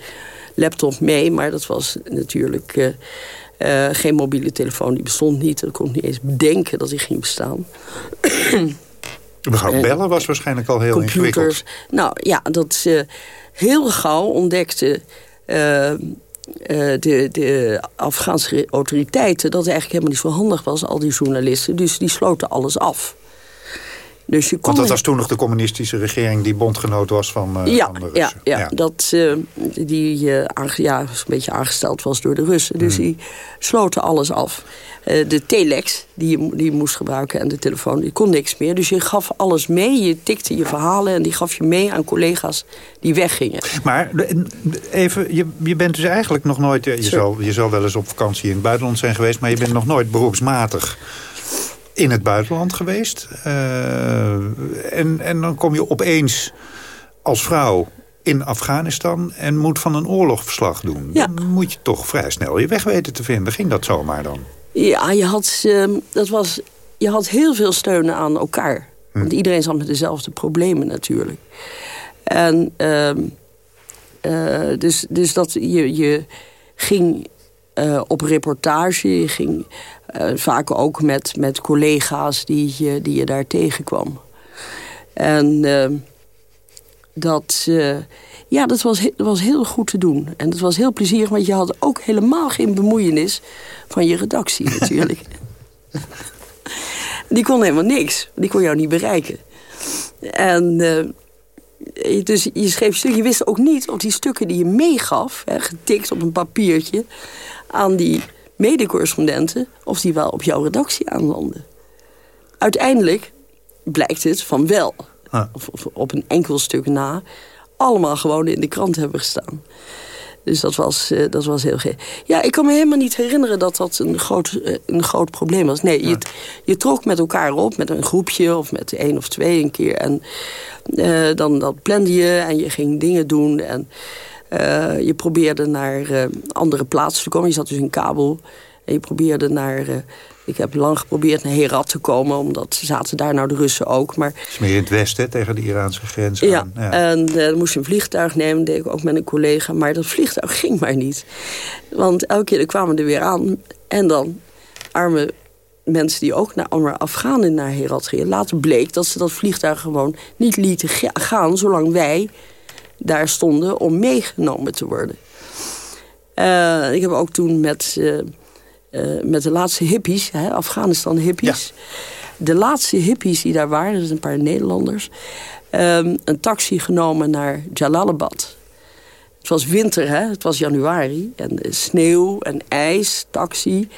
laptop mee. Maar dat was natuurlijk geen mobiele telefoon. Die bestond niet. Dat kon ik niet eens bedenken dat die ging bestaan. Mevrouw bellen was waarschijnlijk al heel computers. ingewikkeld. Nou ja, dat heel gauw ontdekte... Uh, de, de Afghaanse autoriteiten... dat het eigenlijk helemaal niet zo handig was, al die journalisten. Dus die sloten alles af. Dus je kon Want dat was toen nog de communistische regering... die bondgenoot was van, uh, ja, van de Russen. Ja, ja, ja. Dat, uh, die uh, ja, een beetje aangesteld was door de Russen. Dus mm. die sloten alles af. de telex die je, die je moest gebruiken en de telefoon, die kon niks meer. Dus je gaf alles mee, je tikte je verhalen... en die gaf je mee aan collega's die weggingen. Maar even, je, je bent dus eigenlijk nog nooit... Je zal, je zal wel eens op vakantie in het buitenland zijn geweest... maar je bent nog nooit beroepsmatig in het buitenland geweest. Uh, en, en dan kom je opeens als vrouw in Afghanistan... en moet van een oorlog verslag doen. Ja. Dan moet je toch vrij snel je weg weten te vinden. Ging dat zomaar dan? Ja, je had, uh, dat was, je had heel veel steunen aan elkaar. Hm. Want iedereen zat met dezelfde problemen natuurlijk. En uh, uh, dus, dus dat je, je ging op reportage, je ging vaak ook met, met collega's die je, die je daar tegenkwam. En uh, dat, uh, ja, dat, was, dat was heel goed te doen. En dat was heel plezierig, want je had ook helemaal geen bemoeienis van je redactie natuurlijk. die kon helemaal niks. Die kon jou niet bereiken. En dus je schreef stukken. Je wist ook niet of die stukken die je meegaf, hè, getikt op een papiertje, aan die medecorrespondenten... of die wel op jouw redactie aanlanden. Uiteindelijk blijkt het van wel. Ah. Of, of, op een enkel stuk na. Allemaal gewoon in de krant hebben gestaan. Dus dat was, uh, dat was heel gek. Ja, ik kan me helemaal niet herinneren dat dat een groot, uh, een groot probleem was. Nee, ja. je, je trok met elkaar op, met een groepje of met één of twee een keer. En uh, dan dat plande je en je ging dingen doen. En uh, je probeerde naar uh, andere plaatsen te komen. Je zat dus in Kabul. En je probeerde naar... Uh, ik heb lang geprobeerd naar Herat te komen. Omdat zaten daar nou de Russen ook. Maar, het is meer in het westen tegen de Iraanse grens ja, aan. Ja, en dan moest je een vliegtuig nemen. deed ik ook met een collega. Maar dat vliegtuig ging maar niet. Want elke keer kwamen er weer aan. En dan arme mensen die ook naar arme Afghanen naar Herat gingen. Later bleek dat ze dat vliegtuig gewoon niet lieten gaan... zolang wij daar stonden om meegenomen te worden. Uh, ik heb ook toen met uh, met de laatste hippies, hè, Afghanistan hippies. De laatste hippies die daar waren, dat zijn een paar Nederlanders... Ehm, een taxi genomen naar Jalalabad. Het was winter, hè? het was januari. En sneeuw en ijs, taxi.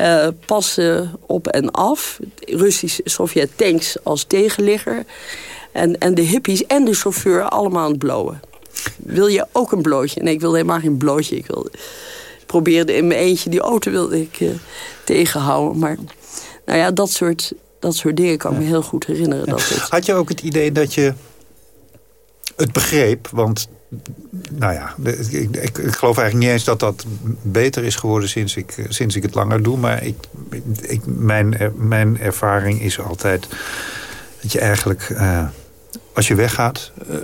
Uh, passen op en af. Russische Sovjet-tanks als tegenligger. En, en de hippies en de chauffeur allemaal aan het blowen. Wil je ook een blootje? Nee, ik wilde helemaal geen blootje. Ik wilde, probeerde in mijn eentje die auto wilde ik uh, tegenhouden. Maar nou ja, dat soort, dat soort dingen kan ik me heel goed herinneren. Dat het... Had je ook het idee dat je het begreep? Want nou ja, ik, ik, ik, geloof eigenlijk niet eens dat dat beter is geworden sinds ik, sinds ik het langer doe. Maar ik, ik, mijn, mijn ervaring is altijd dat je eigenlijk, uh, als je weggaat, uh,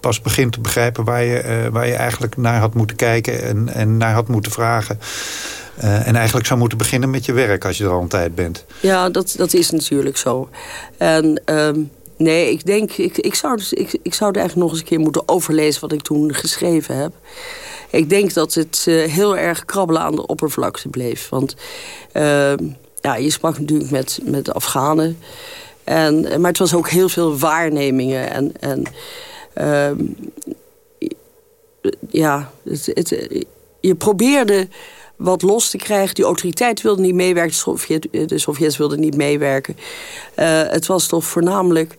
pas begint te begrijpen waar je, uh, waar je eigenlijk naar had moeten kijken en, en naar had moeten vragen. en eigenlijk zou moeten beginnen met je werk als je er al een tijd bent. Ja, dat, dat is natuurlijk zo. En... Um Nee, ik denk, ik, ik, zou dus, ik, ik zou het eigenlijk nog eens een keer moeten overlezen wat ik toen geschreven heb. Ik denk dat het heel erg krabbelen aan de oppervlakte bleef. Want uh, ja, je sprak natuurlijk met, met Afghanen. En, maar het was ook heel veel waarnemingen. En, en uh, ja, het, het, je probeerde wat los te krijgen. Die autoriteit wilde niet meewerken, de, Sovjet, de Sovjets wilden niet meewerken. Uh, het was toch voornamelijk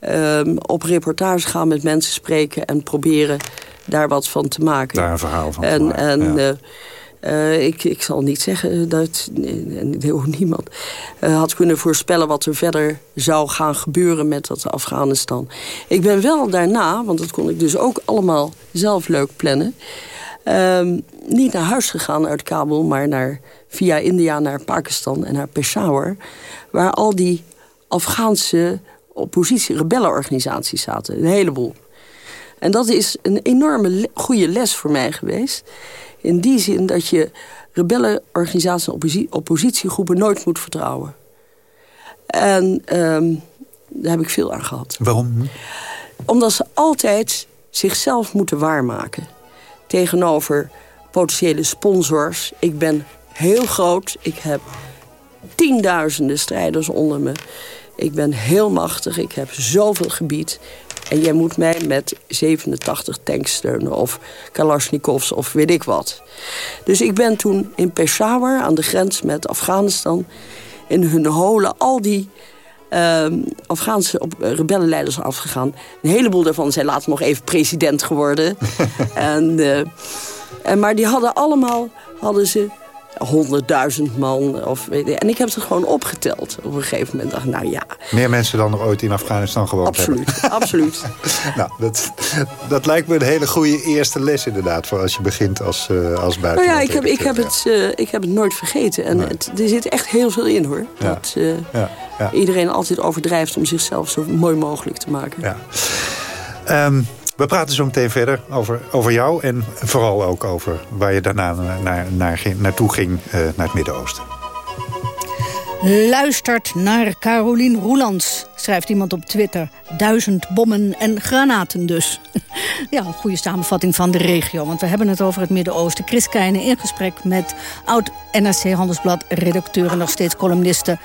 um, op reportage gaan met mensen spreken... en proberen daar wat van te maken. Daar een verhaal van en, te maken, En ja. Uh, ik, ik zal niet zeggen dat niemand uh, had kunnen voorspellen... wat er verder zou gaan gebeuren met dat Afghanistan. Ik ben wel daarna, want dat kon ik dus ook allemaal zelf leuk plannen... Um, niet naar huis gegaan uit Kabul, maar naar, via India naar Pakistan en naar Peshawar. Waar al die Afghaanse oppositie-rebellenorganisaties zaten. Een heleboel. En dat is een enorme goede les voor mij geweest. In die zin dat je rebellenorganisaties en opposi oppositiegroepen nooit moet vertrouwen. En um, daar heb ik veel aan gehad. Waarom? Omdat ze altijd zichzelf moeten waarmaken tegenover potentiële sponsors. Ik ben heel groot. Ik heb tienduizenden strijders onder me. Ik ben heel machtig. Ik heb zoveel gebied. En jij moet mij met 87 tanks steunen. Of Kalashnikovs of weet ik wat. Dus ik ben toen in Peshawar aan de grens met Afghanistan... in hun holen al die uh, Afghaanse op, uh, rebellenleiders afgegaan. Een heleboel daarvan zijn later nog even president geworden. en, uh, en, maar die hadden allemaal hadden ze 100.000 man. Of, en ik heb ze gewoon opgeteld. Op een gegeven moment dacht ik, nou ja. Meer mensen dan er ooit in Afghanistan gewoond absoluut, hebben. Absoluut, nou, dat, dat lijkt me een hele goede eerste les inderdaad... voor als je begint als, uh, als buitenland. Nou ja, ik heb, ik, heb het, uh, ik heb het nooit vergeten. En nee. het, er zit echt heel veel in, hoor. Ja. Dat uh, ja. Ja. iedereen altijd overdrijft om zichzelf zo mooi mogelijk te maken. Ja. Um, we praten zo meteen verder over, over jou en vooral ook over waar je daarna naar, naar, naartoe ging uh, naar het Midden-Oosten. Luistert naar Carolien Roelands, schrijft iemand op Twitter. Duizend bommen en granaten dus. ja, een goede samenvatting van de regio, want we hebben het over het Midden-Oosten. Chris Keijnen in gesprek met oud-NRC Handelsblad redacteur en nog steeds columniste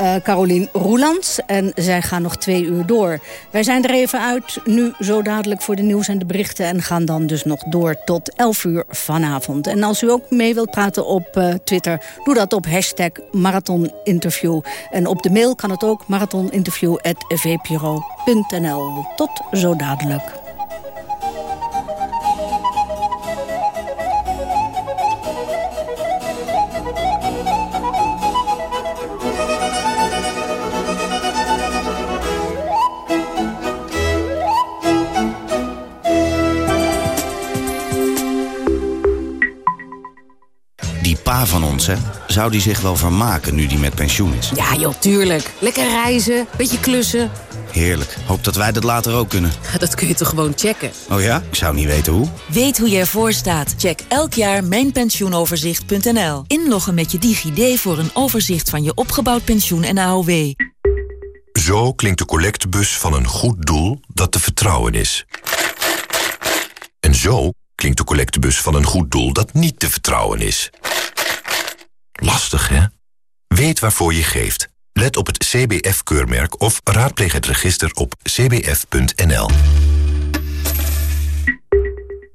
uh, Carolien Roelands. En zij gaan nog twee uur door. Wij zijn er even uit, nu zo dadelijk voor de nieuws en de berichten... en gaan dan dus nog door tot 11 uur vanavond. En als u ook mee wilt praten op uh, Twitter... doe dat op hashtag marathoninterview. En op de mail kan het ook marathoninterview.vpro.nl. Tot zo dadelijk. Pa van ons, hè? Zou die zich wel vermaken nu die met pensioen is? Ja, joh, tuurlijk. Lekker reizen, beetje klussen. Heerlijk. Hoop dat wij dat later ook kunnen. Dat kun je toch gewoon checken? Oh ja? Ik zou niet weten hoe. Weet hoe je ervoor staat? Check elk jaar mijnpensioenoverzicht.nl. Inloggen met je DigiD voor een overzicht van je opgebouwd pensioen en AOW. Zo klinkt de collectebus van een goed doel dat te vertrouwen is. En zo klinkt de collectebus van een goed doel dat niet te vertrouwen is. Lastig, hè? Weet waarvoor je geeft. Let op het CBF-keurmerk of raadpleeg het register op cbf.nl.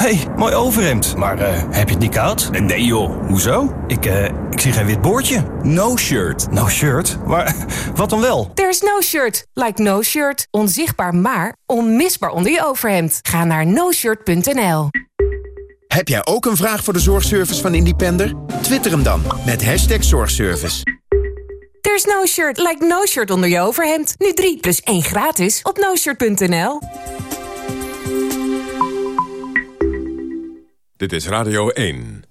Hey, mooi overhemd. Maar eh, heb je het niet koud? Nee joh, hoezo? Ik, eh, ik zie geen wit boordje. No shirt. No shirt? Maar wat dan wel? There's no shirt. Like no shirt. Onzichtbaar maar onmisbaar onder je overhemd. Ga naar noshirt.nl. Heb jij ook een vraag voor de zorgservice van Independer? Twitter hem dan met hashtag zorgservice. There's no shirt. Like no shirt onder je overhemd. Nu 3 plus 1 gratis op noshirt.nl. Dit is Radio 1.